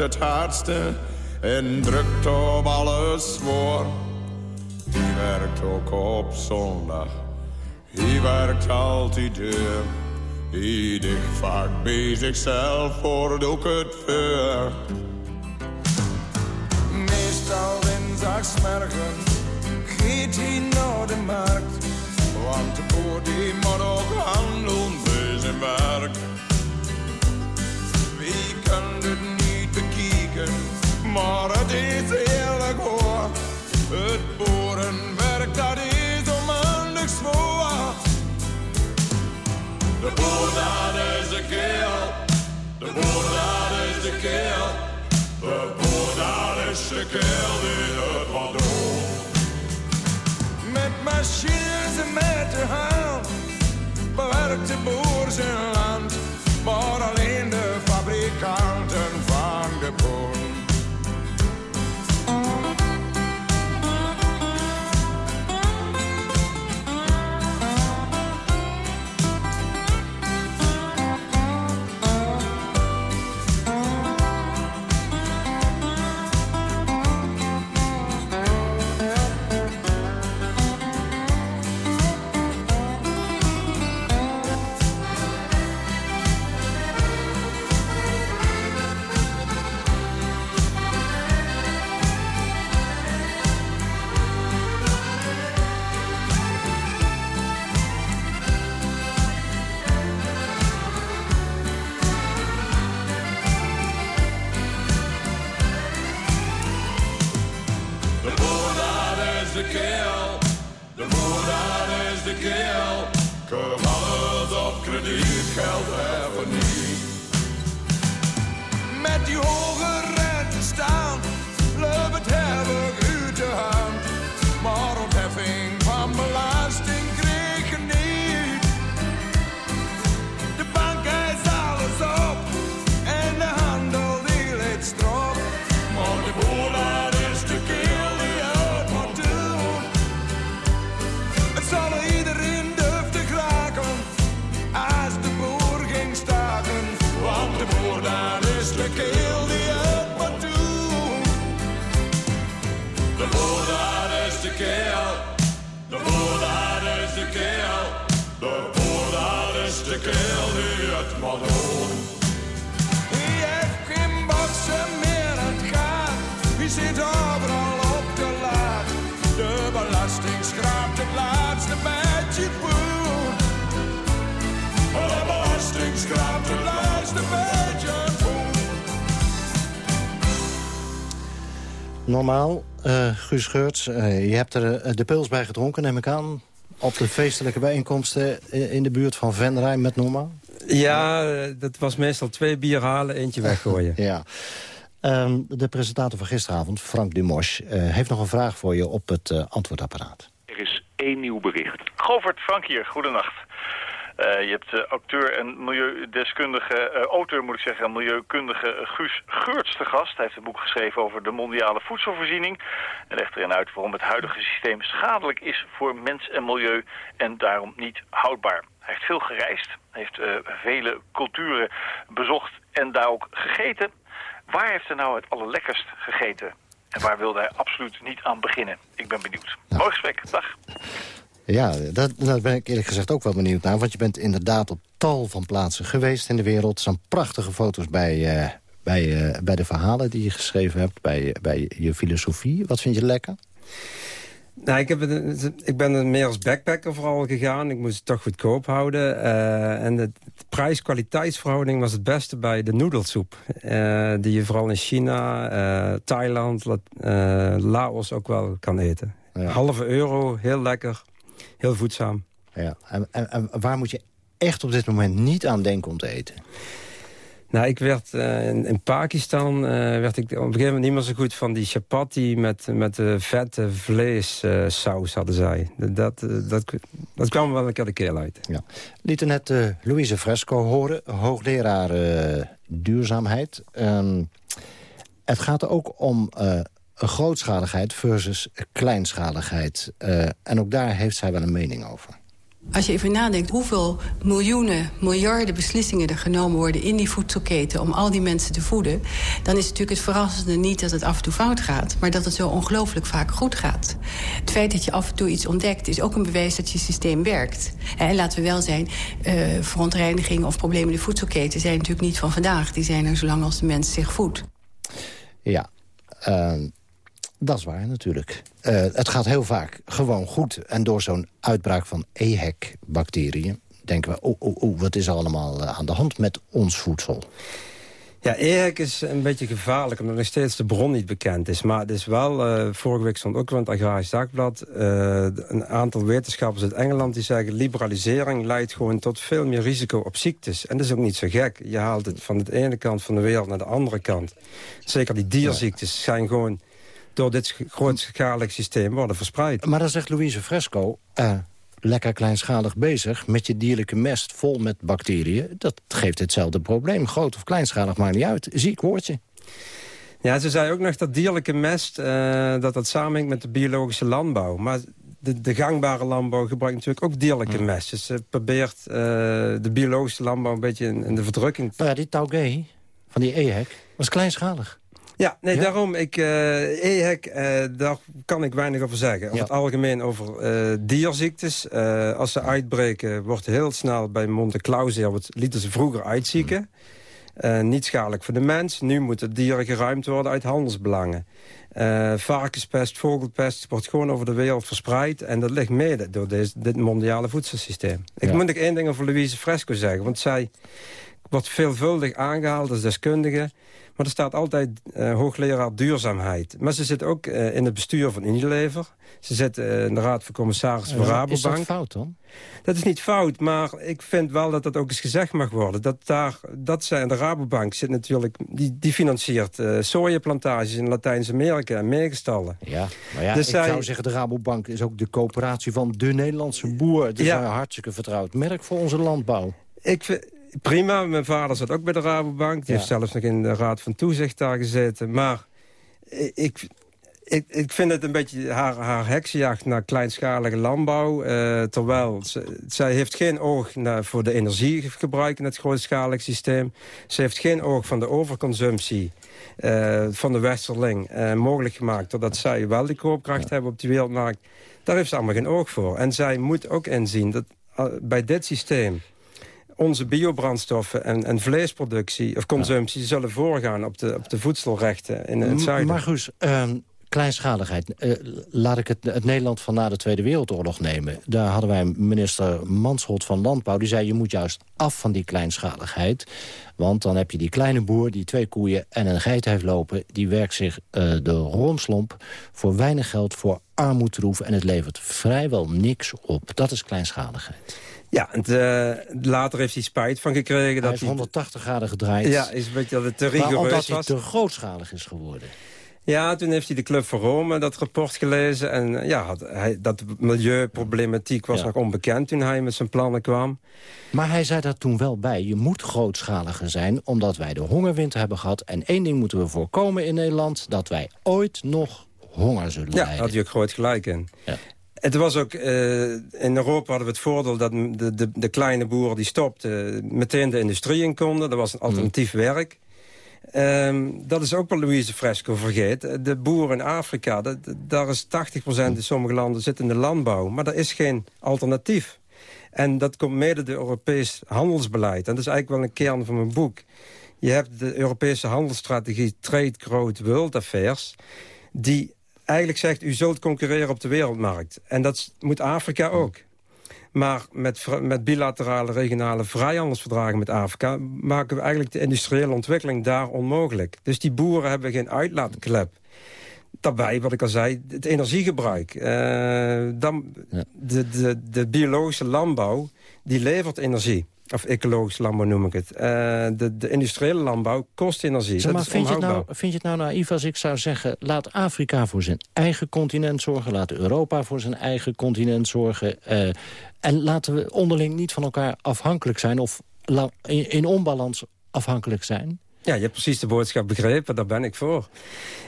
Het hardste en drukt op alles voor. Die werkt ook op zondag, die werkt altijd deur. Die dicht vaak bij zichzelf voor ook het vuur. Meestal dinsdagsmorgen gaat hij naar de markt. Want de boer die moet ook handelen voor zijn werk. Maar het is eerlijk hoor. Het boerenwerk dat is onmiddellijk zwaar. De boer dat is de keel, de boer dat is de keel. De boer dat is de keel die het wat doet. Met machines en met de hand bewerkt de boer zijn land. Maar alleen de fabrikanten van de boer. Normaal, eh Guus Geurts, eh, je hebt er eh, de pils bij gedronken, neem ik aan... op de feestelijke bijeenkomsten in de buurt van Venray met Normaal. Ja, dat was meestal twee bier halen, eentje weggooien. Ja. Ehm, de presentator van gisteravond, Frank Dumosch, eh, heeft nog een vraag voor je op het antwoordapparaat. Er is één nieuw bericht. Govert, Frank hier, goedenacht. Eh, je hebt uh, acteur en milieudeskundige, uh, auteur moet ik zeggen, milieukundige Guus Geurts te gast. Hij heeft een boek geschreven over de mondiale voedselvoorziening. En legt erin uit waarom het huidige systeem schadelijk is voor mens en milieu en daarom niet houdbaar. Hij heeft veel gereisd, heeft vele culturen bezocht en daar ook gegeten. Waar heeft hij nou het allerlekkerst gegeten? En waar wilde hij absoluut niet aan beginnen? Ik ben benieuwd. Mooi gesprek, dag. Ja, daar, daar ben ik eerlijk gezegd ook wel benieuwd naar. Want je bent inderdaad op tal van plaatsen geweest in de wereld. Er staan prachtige foto's bij, uh, bij, uh, bij de verhalen die je geschreven hebt. Bij, bij je filosofie. Wat vind je lekker? Nou, ik, heb het, ik ben meer als backpacker vooral gegaan. Ik moest het toch goedkoop houden. Uh, en de prijs-kwaliteitsverhouding was het beste bij de noedelsoep. Uh, die je vooral in China, uh, Thailand, Laos ook wel kan eten. Ja. Halve euro, heel lekker, heel voedzaam. Ja. En, en, en waar moet je echt op dit moment niet aan denken om te eten? Nou, ik werd uh, in, in, Pakistan uh, werd ik op een gegeven moment niet meer zo goed van die chapati met, met de vette vleessaus, uh, hadden zij. Dat, dat, dat kwam wel een keer de keel uit. Ja. Liet net Louise Fresco horen, hoogleraar duurzaamheid. Um, het gaat ook om grootschaligheid versus kleinschaligheid. en ook daar heeft zij wel een mening over. Als je even nadenkt hoeveel miljoenen, miljarden beslissingen er genomen worden in die voedselketen om al die mensen te voeden, dan is natuurlijk het verrassende niet dat het af en toe fout gaat, maar dat het zo ongelooflijk vaak goed gaat. Het feit dat je af en toe iets ontdekt is ook een bewijs dat je systeem werkt. En laten we wel zijn, uh, verontreinigingen of problemen in de voedselketen zijn natuurlijk niet van vandaag. Die zijn er zolang als de mens zich voedt. Ja, uh... Dat is waar natuurlijk. Uh, het gaat heel vaak gewoon goed. En door zo'n uitbraak van EHEC-bacteriën... denken we, oeh, oeh, oeh, wat is er allemaal aan de hand met ons voedsel? Ja, EHEC is een beetje gevaarlijk, omdat nog steeds de bron niet bekend is. Maar het is wel, uh, vorige week stond ook in het Agrarisch Dagblad... Uh, een aantal wetenschappers uit Engeland die zeggen... liberalisering leidt gewoon tot veel meer risico op ziektes. En dat is ook niet zo gek. Je haalt het van de ene kant van de wereld naar de andere kant. Zeker die dierziektes zijn gewoon door dit grootschalig systeem worden verspreid. Maar dan zegt Louise Fresco... Uh, lekker kleinschalig bezig met je dierlijke mest vol met bacteriën... dat geeft hetzelfde probleem. Groot of kleinschalig, maakt niet uit. Ziek woordje. Ja, ze zei ook nog dat dierlijke mest... Uh, dat dat samenhangt met de biologische landbouw. Maar de, de gangbare landbouw gebruikt natuurlijk ook dierlijke hmm. mest. Dus ze probeert uh, de biologische landbouw een beetje in, in de verdrukking... Nou ja, die Taugé van die EHEC was kleinschalig. Ja, nee, ja? daarom, ik, uh, EHEC, uh, daar kan ik weinig over zeggen. Over ja. het algemeen over uh, dierziektes. als ze uitbreken, wordt heel snel bij Monte Clausia, wat lieten ze vroeger uitzieken. Mm. niet schadelijk voor de mens. Nu moeten dieren geruimd worden uit handelsbelangen. varkenspest, vogelpest wordt gewoon over de wereld verspreid. En dat ligt mede door deze, dit mondiale voedselsysteem. Ja. Ik moet nog één ding over Louise Fresco zeggen. Want zij wordt veelvuldig aangehaald als deskundige... Maar er staat altijd uh, hoogleraar duurzaamheid. Maar ze zit ook uh, in het bestuur van Unilever. Ze zit uh, in de raad van commissarissen van Rabobank. Is dat fout dan? Dat is niet fout, maar ik vind wel dat dat ook eens gezegd mag worden. Dat, daar, dat zij in de Rabobank zit natuurlijk... die, die financiert sojaplantages in Latijns-Amerika en meegestallen. Ja, maar ja, dus ik zij... zou zeggen, de Rabobank is ook de coöperatie van de Nederlandse boer. Het is ja. een hartstikke vertrouwd merk voor onze landbouw. Ik vind prima. Mijn vader zat ook bij de Rabobank. Die heeft zelfs nog in de Raad van Toezicht daar gezeten. Maar ik, ik, ik vind het een beetje haar, haar heksenjacht naar kleinschalige landbouw. Uh, terwijl ze, zij heeft geen oog naar, voor de energiegebruik in het grootschalig systeem. Ze heeft geen oog van de overconsumptie uh, van de westerling uh, mogelijk gemaakt... doordat zij wel die koopkracht ja. hebben op die wereldmarkt. Daar heeft ze allemaal geen oog voor. En zij moet ook inzien dat bij dit systeem onze biobrandstoffen en, en vleesproductie of consumptie... zullen voorgaan op de, op de voedselrechten in het zuiden. Maar Guus, ehm, kleinschaligheid. Eh, laat ik het, het Nederland van na de Tweede Wereldoorlog nemen. Daar hadden wij minister Mansholt van Landbouw. Die zei, je moet juist af van die kleinschaligheid. Want dan heb je die kleine boer die twee koeien en een geit heeft lopen... die werkt zich uh, de romslomp voor weinig geld voor armoedroef... en het levert vrijwel niks op. Dat is kleinschaligheid. Ja, en uh, later heeft hij spijt van gekregen. Hij dat heeft 180 graden gedraaid. Ja, is een beetje dat te rigoureus maar omdat was. hij te grootschalig is geworden. Ja, toen heeft hij de Club voor Rome, dat rapport gelezen. En ja, had hij, dat milieuproblematiek was nog onbekend toen hij met zijn plannen kwam. Maar hij zei daar toen wel bij. Je moet grootschaliger zijn, omdat wij de hongerwinter hebben gehad. En één ding moeten we voorkomen in Nederland... dat wij ooit nog honger zullen ja, lijden. Ja, had hij ook groot gelijk in. Ja. Het was ook, uh, in Europa hadden we het voordeel dat de, de, de kleine boeren die stopten... meteen de industrie in konden. Dat was een alternatief mm. werk. Um, dat is ook wat Louise Fresco vergeet. De boeren in Afrika, dat, daar is 80% in sommige landen zit in de landbouw. Maar er is geen alternatief. En dat komt mede door Europees handelsbeleid. En dat is eigenlijk wel een kern van mijn boek. Je hebt de Europese handelsstrategie Trade Growth World Affairs... die eigenlijk zegt, u zult concurreren op de wereldmarkt. En dat moet Afrika ook. Maar met, met bilaterale regionale vrijhandelsverdragen met Afrika... maken we eigenlijk de industriële ontwikkeling daar onmogelijk. Dus die boeren hebben geen uitlaatklep. Daarbij, wat ik al zei, het energiegebruik. Uh, dan, de, de, de biologische landbouw, die levert energie. Of ecologisch landbouw noem ik het. Uh, de, de industriële landbouw kost energie. Zeg maar, vind, je het nou, vind je het nou naïef als ik zou zeggen... laat Afrika voor zijn eigen continent zorgen... laat Europa voor zijn eigen continent zorgen... Uh, en laten we onderling niet van elkaar afhankelijk zijn... of in, in onbalans afhankelijk zijn... Ja, je hebt precies de boodschap begrepen. Daar ben ik voor.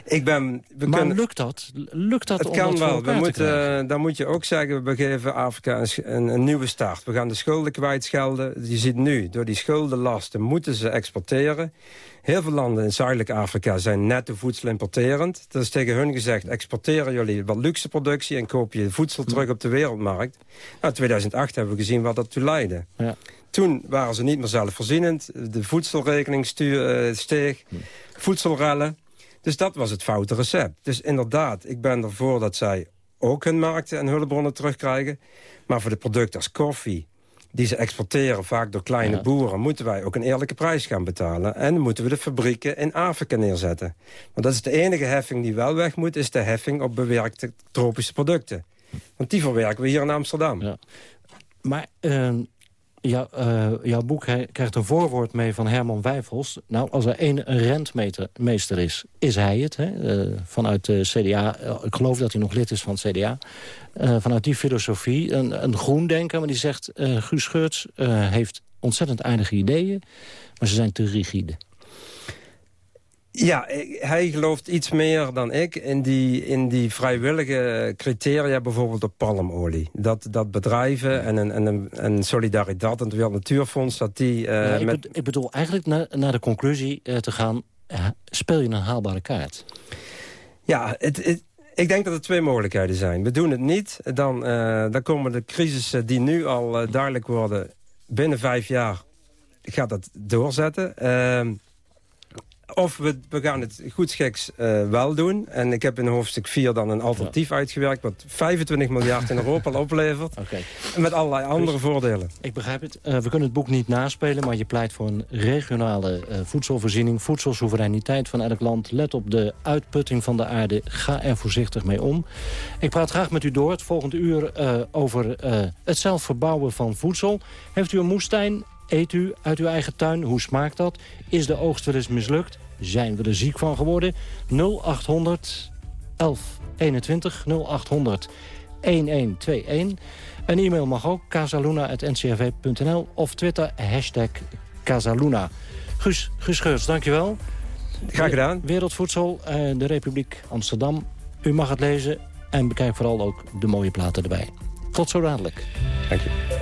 Ik ben, we maar kunnen, lukt dat? Lukt dat het om kan dat wel. We moeten, dan moet je ook zeggen, we geven Afrika een, een, een, nieuwe start. We gaan de schulden kwijtschelden. Je ziet nu, door die schuldenlasten moeten ze exporteren. Heel veel landen in zuidelijk Afrika zijn netto voedselimporterend. Dat is tegen hun gezegd, exporteren jullie wat luxe productie... en koop je voedsel terug op de wereldmarkt. Nou, 2008 hebben we gezien wat dat toe leidde. Ja. Toen waren ze niet meer zelfvoorzienend. De voedselrekening stuur, uh, steeg. Voedselrellen. Dus dat was het foute recept. Dus inderdaad, ik ben ervoor dat zij ook hun markten en hulpbronnen terugkrijgen. Maar voor de producten als koffie, die ze exporteren, vaak door kleine boeren... moeten wij ook een eerlijke prijs gaan betalen. En moeten we de fabrieken in Afrika neerzetten. Want dat is de enige heffing die wel weg moet... is de heffing op bewerkte tropische producten. Want die verwerken we hier in Amsterdam. Ja. Maar uh, uh, jouw boek krijgt een voorwoord mee van Herman Wijfels. Nou, als er één rentmeester is, is hij het. Hè? Uh, vanuit de CDA, ik geloof dat hij nog lid is van het CDA. Vanuit die filosofie, een, een groendenker, maar die zegt... Guus Geurts heeft ontzettend aardige ideeën, maar ze zijn te rigide. Ja, hij gelooft iets meer dan ik in die, in die vrijwillige criteria, bijvoorbeeld op palmolie. Dat, dat bedrijven en, en, en, en Solidariteit en het Wereld Natuurfonds, dat die... Uh, ja, ik, met... bedoel, ik, bedoel eigenlijk naar, naar de conclusie uh, te gaan, uh, speel je een haalbare kaart? Ja, het, het, ik denk dat er twee mogelijkheden zijn. We doen het niet, dan, dan komen de crisissen die nu al duidelijk worden... binnen vijf jaar gaat dat doorzetten... Ehm, of we, we gaan het goedschiks uh, wel doen. En ik heb in hoofdstuk 4 dan een alternatief uitgewerkt... wat 25 miljard in Europa oplevert. Okay. Met allerlei andere dus, voordelen. Ik begrijp het. Uh, we kunnen het boek niet naspelen... maar je pleit voor een regionale uh, voedselvoorziening... voedselsoevereiniteit van elk land. Let op de uitputting van de aarde. Ga er voorzichtig mee om. Ik praat graag met u door het volgende uur... over het zelf verbouwen van voedsel. Heeft u een moestuin? Eet u uit uw eigen tuin? Hoe smaakt dat? Is de oogst wel eens mislukt? Zijn we er ziek van geworden? 0800 1121 0800 1121. Een e-mail mag ook, casaluna.ncrv.nl of Twitter, hashtag Casaluna. Guus, Guus Geurts, dankjewel. Graag gedaan. Wereldvoedsel, de Republiek Amsterdam. U mag het lezen en bekijk vooral ook de mooie platen erbij. Tot zo dadelijk. Dank je.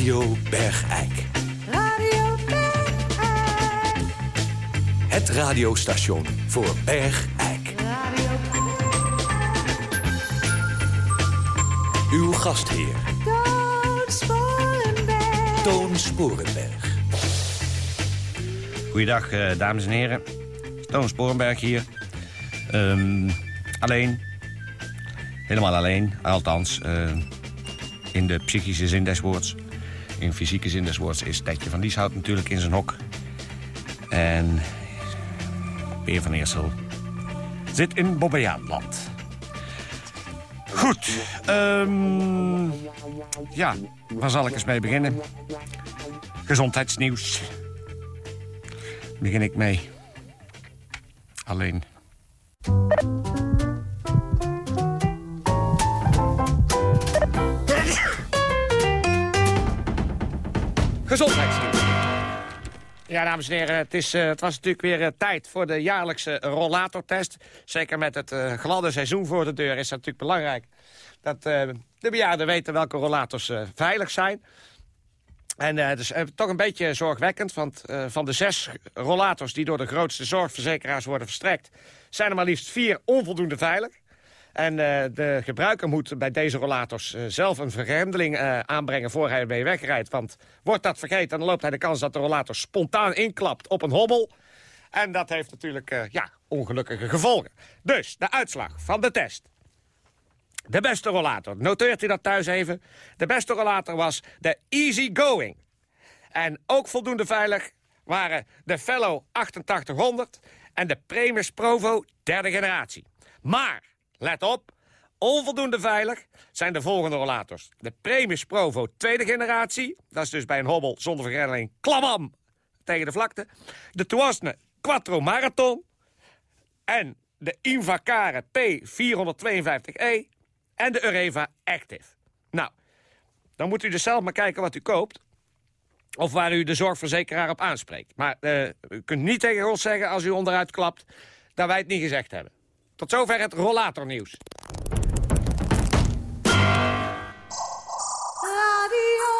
Radio Bergijk. Radio Bergijk. Het radiostation voor Bergijk. Radio Uw gastheer, Toon Sporenberg. Toon Sporenberg. Goeiedag, eh, dames en heren. Toon Sporenberg hier. Ehm, alleen. Helemaal alleen. Althans, eh, in de psychische zin des woords. In fysieke zin des woords is Tetje van Lieshout natuurlijk in zijn hok. En Peer van Eersel zit in Bobbejaanland. Goed. ehm, ja, waar zal ik eens mee beginnen? Gezondheidsnieuws. Begin ik mee. Alleen. Gezondheidsnieuws. Ja, dames en heren, het, is, eh, het was natuurlijk weer eh, tijd voor de jaarlijkse rollatortest. Zeker met het eh, gladde seizoen voor de deur is dat natuurlijk belangrijk... dat de bejaarden weten welke rollators veilig zijn. En het is toch een beetje zorgwekkend, want van de zes rollators... die door de grootste zorgverzekeraars worden verstrekt... zijn er maar liefst vier onvoldoende veilig. En eh, de gebruiker moet bij deze rollators eh, zelf een vergrendeling eh, aanbrengen voor hij ermee wegrijdt. Want wordt dat vergeten, dan loopt hij de kans dat de rollator spontaan inklapt op een hobbel. En dat heeft natuurlijk ja, ongelukkige gevolgen. Dus, de uitslag van de test. De beste rollator, noteert u dat thuis even. De beste rollator was de Easy Going. En ook voldoende veilig waren de Fellow 8800 en de Premis Provo derde generatie. Maar, let op, onvoldoende veilig zijn de volgende rollators. De Premis Provo tweede generatie, dat is dus bij een hobbel zonder vergrendeling klamam tegen de vlakte. De Tuasne Quattro Marathon en de Invacare P452E en de Ureva Active. Nou, dan moet u dus zelf maar kijken wat u koopt. Of waar u de zorgverzekeraar op aanspreekt. Maar eh, u kunt niet tegen ons zeggen als u onderuit klapt... dat wij het niet gezegd hebben. Tot zover het rollatornieuws. Radio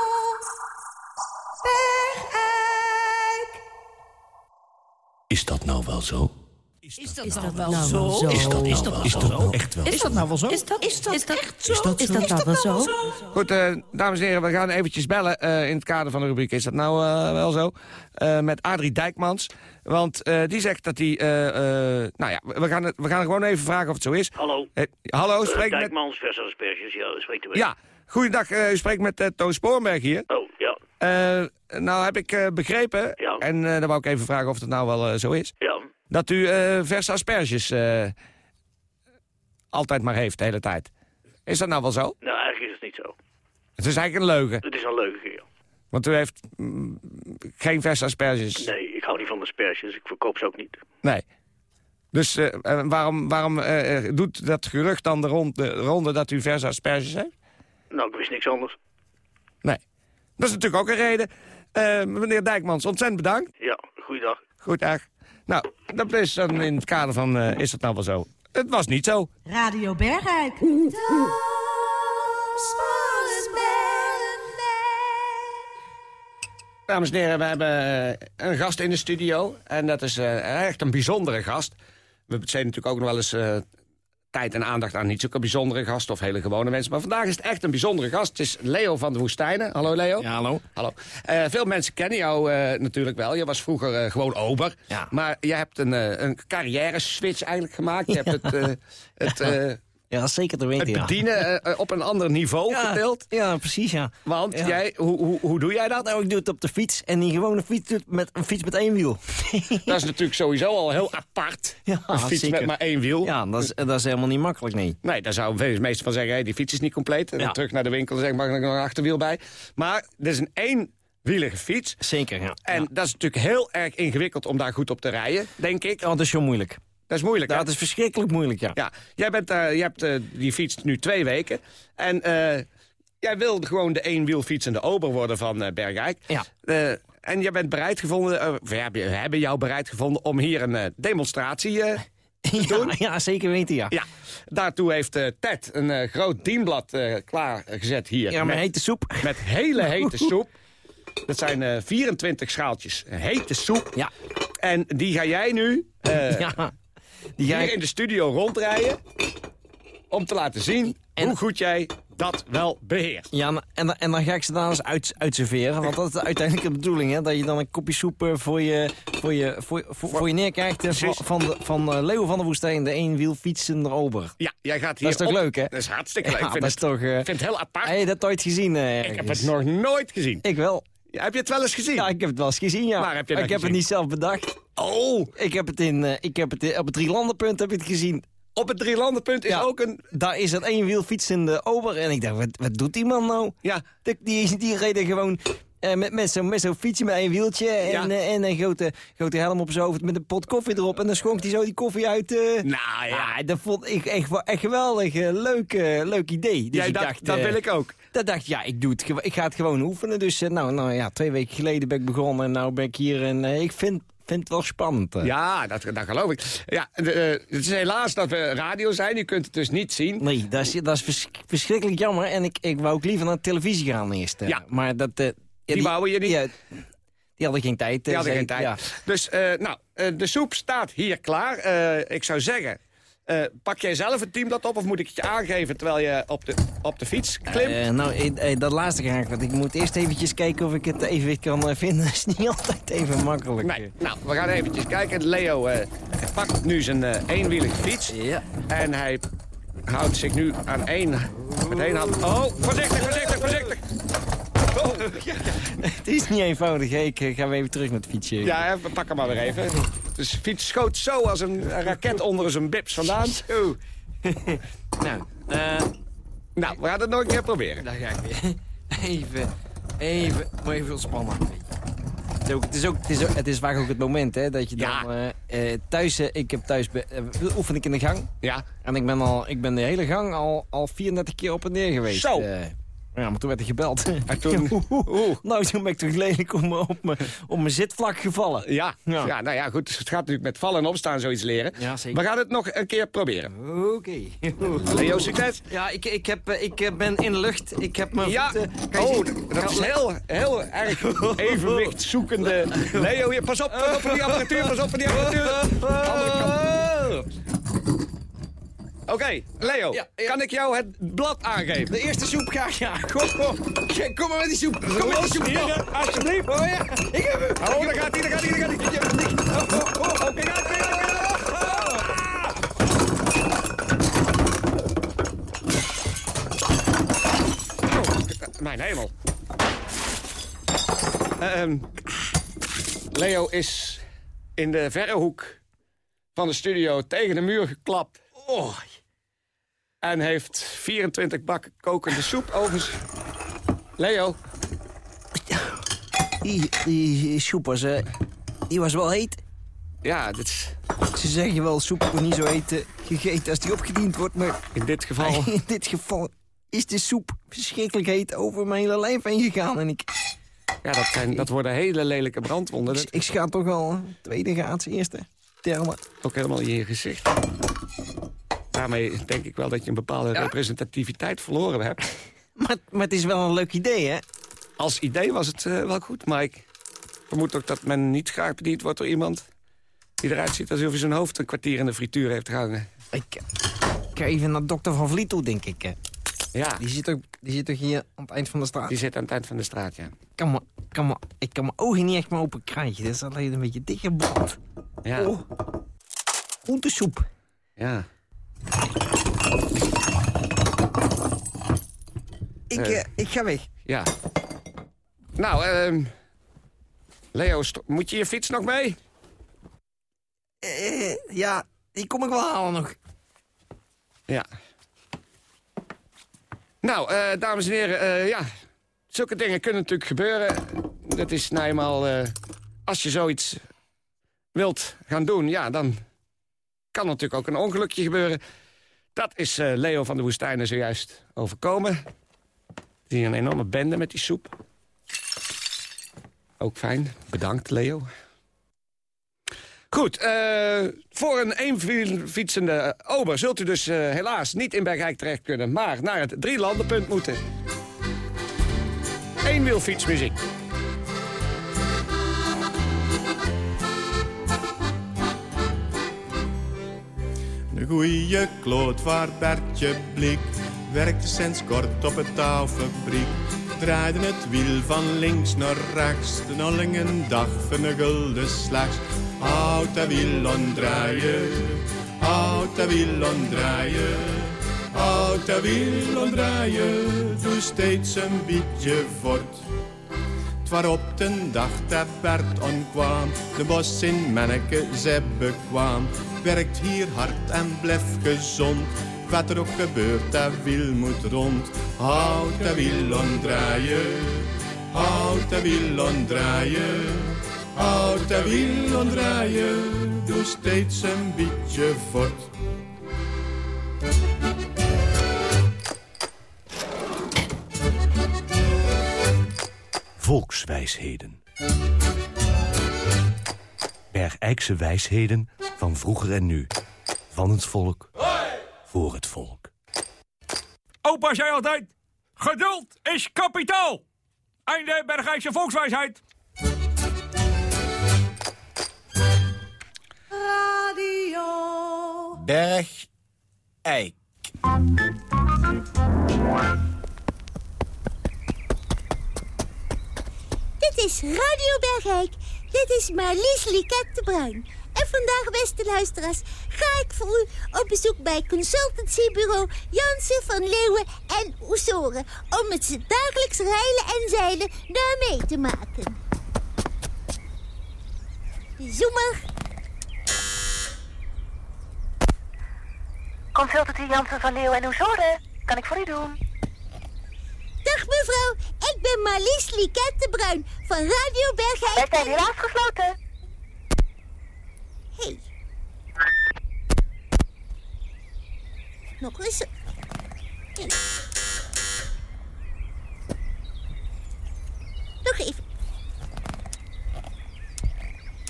Bergijk. Is dat nou wel zo? Is dat, nou wel nou zo? wel zo? Is dat, Is dat- is dat nou echt wel Is dat nou wel zo? Is dat, is dat, echt zo? Is dat is dat nou wel zo? Goed, eh, dames en heren, we gaan eventjes bellen eh, in het kader van de rubriek. Is dat nou eh, wel zo? Eh, met Adrie Dijkmans. Want eh, die zegt dat hij... eh, eh, nou ja, we gaan, we gaan gewoon even vragen of het zo is. Hallo. Hallo, spreek met... Dijkmans, vers asperges, ja, spreekt u mee. Ja, goeiedag, eh, u spreekt met Toon Spoorberg hier. Oh, ja. Eh, nou heb ik eh, begrepen, Ja. en eh dan wou ik even vragen of het nou wel zo is... Ja. Dat u eh verse asperges eh, altijd maar heeft de hele tijd. Is dat nou wel zo? Nou, eigenlijk is het niet zo. Het is eigenlijk een leugen. Het is een leugen. Want u heeft mm, geen verse asperges. Nee, ik hou niet van asperges. Ik verkoop ze ook niet. Nee. Dus eh, waarom, waarom doet dat gerucht dan de ronde, de ronde dat u verse asperges heeft? Nou, ik wist niks anders. Nee. Dat is natuurlijk ook een reden. Meneer Dijkmans, ontzettend bedankt. Ja, goeiedag. Goeiedag. Nou, dat is dan in het kader van, eh, is dat nou wel zo? Het was niet zo. Radio Sporenberg. Dames en heren, we hebben eh, een gast in de studio. En dat is eh, echt een bijzondere gast. We besteden natuurlijk ook nog wel eens eh, tijd en aandacht aan niet zulke bijzondere gasten... of hele gewone mensen. Maar vandaag is het echt een bijzondere gast. Het is Leo van de Woestijnen. Hallo Leo. Ja, hallo. Hallo. Eh, veel mensen kennen jou eh, natuurlijk wel. Je was vroeger eh, gewoon ober. Ja. Maar je hebt een, een carrière-switch eigenlijk gemaakt. Je hebt het, het, Ja, zeker te weten, het ja. bedienen eh, op een ander niveau ja. Ja, precies, ja. Want Ja. jij, hoe, hoe, hoe doe jij dat? Nou, ik doe het op de fiets en die gewone fiets doet met een fiets met één wiel. Dat is natuurlijk sowieso al heel apart. Ja, een fiets zeker. met maar één wiel. Ja, dat is, dat is helemaal niet makkelijk, nee. Nee, daar zou de meeste van zeggen, hey, die fiets is niet compleet. En dan terug naar de winkel en zeggen, mag ik nog een achterwiel bij? Maar dit is een eenwielige fiets. Zeker, ja. En dat is natuurlijk heel erg ingewikkeld om daar goed op te rijden, denk ik. Ja, dat is zo moeilijk. Dat is moeilijk, hè? Dat is verschrikkelijk moeilijk, ja. Ja, jij bent, eh, je hebt eh, die fiets nu twee weken. En eh, jij wilde gewoon de eenwielfietsende ober worden van Bergijk. Ja. En je bent bereid gevonden, we hebben, we hebben jou bereid gevonden om hier een demonstratie te Ja, doen. ja, zeker weten, ja. Ja, daartoe heeft Ted een groot dienblad klaargezet hier. Ja, met, hete soep. met hele hete soep. Dat zijn eh 24 schaaltjes hete soep. Ja. En die ga jij nu ja. Die ga hier in de studio rondrijden... om te laten zien En- hoe goed jij dat wel beheerst. Ja, maar- en, dan- en dan ga ik ze dan eens uit, uitserveren. Want dat is uiteindelijk de bedoeling, hè. Dat je dan een kopje soep eh, voor je, voor je, voor, voor, voor je neerkrijgt. eh, van, Precies. van, de, van eh, Leeuwen van de Woestijn, de eenwiel fietsende ober. Ja, jij gaat hier Dat is toch op- leuk, hè? Dat is hartstikke leuk. Ja, ik vind dat is het, toch... eh, ik vind het heel apart. Heb je dat ooit gezien? eh, ik heb het nog nooit gezien. Ik wel. Ja, heb je het wel eens gezien? Ja, ik heb het wel eens gezien, ja. Waar heb je Maar ik heb het niet zelf bedacht. Oh, Ik heb het, in, eh, ik heb het in- op het drielandenpunt heb ik het gezien. op het drielandenpunt is Ja. ook een... Daar is het eenwiel fietsende ober. En ik dacht, wat, wat doet die man nou? Ja, Die, die, die reden gewoon eh, met, met zo'n met zo'n fietsje met een wieltje en, Ja. eh, en een grote, grote helm op zijn hoofd met een pot koffie erop. En dan schonk hij zo die koffie uit. nou ja. Ah, dat vond ik echt, echt geweldig. leuk, leuk idee. Dus Jij ik dacht, dat wil ik ook. Dat dacht ik, ja, ik, doe het, ik ga het gewoon oefenen. Dus eh, nou, nou ja, twee weken geleden ben ik begonnen en nou ben ik hier. En eh, ik vind, vind het wel spannend. eh. Ja, dat, dat geloof ik. Ja, de, het is helaas dat we radio zijn. U kunt het dus niet zien. Nee, dat is, dat is vers- verschrikkelijk jammer. En ik, ik wou ook liever naar de televisie gaan eerst. Ja. Maar dat... ja, Die wouden je niet? Ja, die hadden geen tijd. Die hadden geen tijd. Ja. Dus, nou, de soep staat hier klaar. Ik zou zeggen, eh, pak jij zelf het teamblad op... of moet ik het je aangeven terwijl je op de, op de fiets klimt? Eh, nou, eh, eh, dat laatste graag. Want ik moet eerst eventjes kijken of ik het evenwicht kan vinden. Dat is niet altijd even makkelijk. Nee, nou, we gaan eventjes kijken. Leo pakt nu zijn eenwielige fiets. Ja. En hij houdt zich nu aan één... Met één hand... Oh, voorzichtig, voorzichtig, voorzichtig! Oh, ja, Het is niet eenvoudig. Ik eh, ga weer even terug met het fietsje. ja, pak hem maar weer even. Dus de fiets schoot zo als een raket onder zijn bips vandaan. Zo. nou, eh, Nou, we gaan het nog een keer proberen. daar ga ik weer. Even, even, maar even ontspannen. Het is, ook, het, is ook, het, is ook- het is vaak ook het moment hè, dat je dan Ja. eh, thuis... ik heb thuis... be- oefen ik in de gang. Ja, En ik ben, al, ik ben de hele gang al, al 34 keer op en neer geweest. Zo. Ja, maar toen werd er gebeld. En toen- Oeh. Nou, toen ben ik toch lelijk op mijn, op mijn, op mijn zitvlak gevallen. ja, ja. Ja. nou ja, goed. Het gaat natuurlijk met vallen en opstaan zoiets leren. Ja, zeker. We gaan het nog een keer proberen. Oké. Leo, succes. Ja, ik, ik, heb, eh, ik eh, ben in de lucht. Ik heb mijn Ja, voeten... Oh, zien? dat is heel, heel erg evenwicht zoekende. Leo, hier, pas op, pas op voor die apparatuur, pas op voor die apparatuur. Andere kant. Oké, Leo, Ja, ja. kan ik jou het blad aangeven? De eerste soep graag, ja. Kom, kom. Kom maar met die soep. Kom met die soep. Hier, alsjeblieft. Oh ja, ik heb hem. Oh, daar gaat hij, daar gaat hij, daar gaat hij. Oh, oh, oh, oh, kijk uit, kijk uit, kijk uit. Oh, mijn hemel. Ehm, Leo is in de verre hoek van de studio tegen de muur geklapt. Oh, En heeft 24 bakken kokende soep over zich. Leo, die, die soep was, eh, die was wel heet. ja, dit is Ze zeggen wel, soep wordt niet zo heet eh, gegeten als die opgediend wordt. Maar in dit geval... in dit geval is de soep verschrikkelijk heet over mijn hele lijf heen gegaan. En ik, Ja, dat, zijn, dat worden hele lelijke brandwonden. ik, Dat ik schaam toch wel eh, tweede graad, eerste. Derde. ook helemaal in je gezicht. Daarmee denk ik wel dat je een bepaalde representativiteit verloren hebt. Maar, maar het is wel een leuk idee, hè? Als idee was het eh, wel goed, maar ik vermoed ook dat men niet graag bediend wordt door iemand... die eruit ziet alsof hij zijn hoofd een kwartier in de frituur heeft gehangen. Ik, ik ga even naar dokter Van Vliet toe, denk ik. Ja, Die zit, ook, die zit toch hier aan het eind van de straat? die zit aan het eind van de straat, ja. Ik kan, me, kan me, ik kan mijn ogen niet echt meer open krijgen. Dus dat ligt een beetje dichtgebrand. Ja, Oh. Groentesoep. ja. Ik, Eh. eh, ik ga weg. ja. Nou, ehm Leo, moet je je fiets nog mee? Eh, ja, die kom ik wel halen nog. Ja. Nou, eh, dames en heren, ja. Zulke dingen kunnen natuurlijk gebeuren. Dat is nou eenmaal... als je zoiets wilt gaan doen, ja, dan kan natuurlijk ook een ongelukje gebeuren. Dat is eh, Leo van de Woestijnen zojuist overkomen. Die een enorme bende met die soep. Ook fijn. Bedankt, Leo. Goed, eh, voor een eenfietsende ober zult u dus eh, helaas niet in Bergijk terecht kunnen... maar naar het drielandenpunt moeten. Eenwielfietsmuziek. Goeie klootvaar Bertje Blik werkte sinds kort op het touwfabriek. Draaide het wiel van links naar rechts, de nolling dag van een slechts. Houd dat wiel aan draaien, houd dat wiel aan draaien. Houd dat wiel aan draaien, doe steeds een beetje voort. Waarop den dag dat Bert onkwam, de bos in Menneke, ze bekwaam. Werkt hier hard en blijf gezond. Wat er ook gebeurt, dat wiel moet rond. Houd dat wiel omdraaien, houd dat wiel omdraaien. Houd dat wiel omdraaien, doe steeds een beetje voort. Volkswijsheden. Bergijkse wijsheden van vroeger en nu. Van het volk, voor het volk. Opa zei altijd, geduld is kapitaal. Einde Bergijkse volkswijsheid. Radio. Berg Eik. Dit is Radio Bergijk. Dit is Marlies Liket de Bruin. En vandaag, beste luisteraars, ga ik voor u op bezoek bij consultancybureau Jansen van Leeuwen en Oesoren... om met z'n dagelijks rijlen en zeilen daar mee te maken. Zoemer. Consultancy Jansen van Leeuwen en Oezoren. Kan ik voor u doen? Dag mevrouw, ik ben Marlies Liket de Bruin van Radio Bergijk. Wij zijn helaas gesloten. Hey. Nog eens. Hey. Nog even.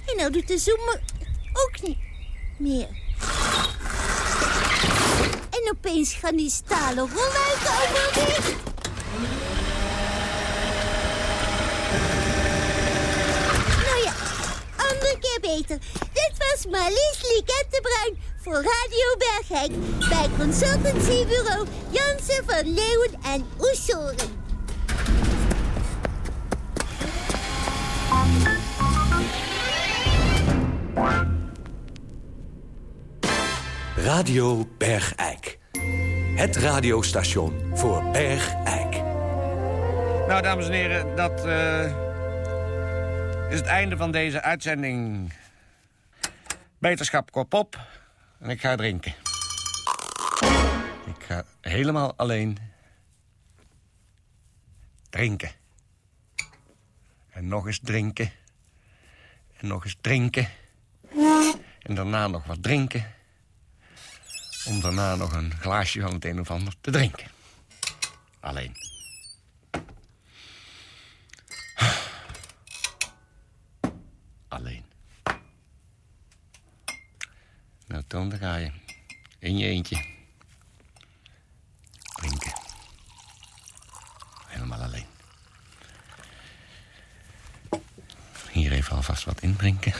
En nou doet de zoomer ook niet meer. En opeens gaan die stalen rolluiken allemaal dicht. Nou ja, andere keer beter. Was Marlies Liket de Bruin voor Radio Bergijk... bij consultancybureau Jansen van Leeuwen en Oesoren. Radio Bergijk. Het radiostation voor Bergijk. Nou, dames en heren, dat eh, is het einde van deze uitzending. Beterschap kop op en ik ga drinken. Ik ga helemaal alleen drinken. En nog eens drinken. En nog eens drinken. En daarna nog wat drinken. Om daarna nog een glaasje van het een of ander te drinken. Alleen. Nou, daar ga je. In je eentje. Drinken. Helemaal alleen. Hier even alvast wat indrinken.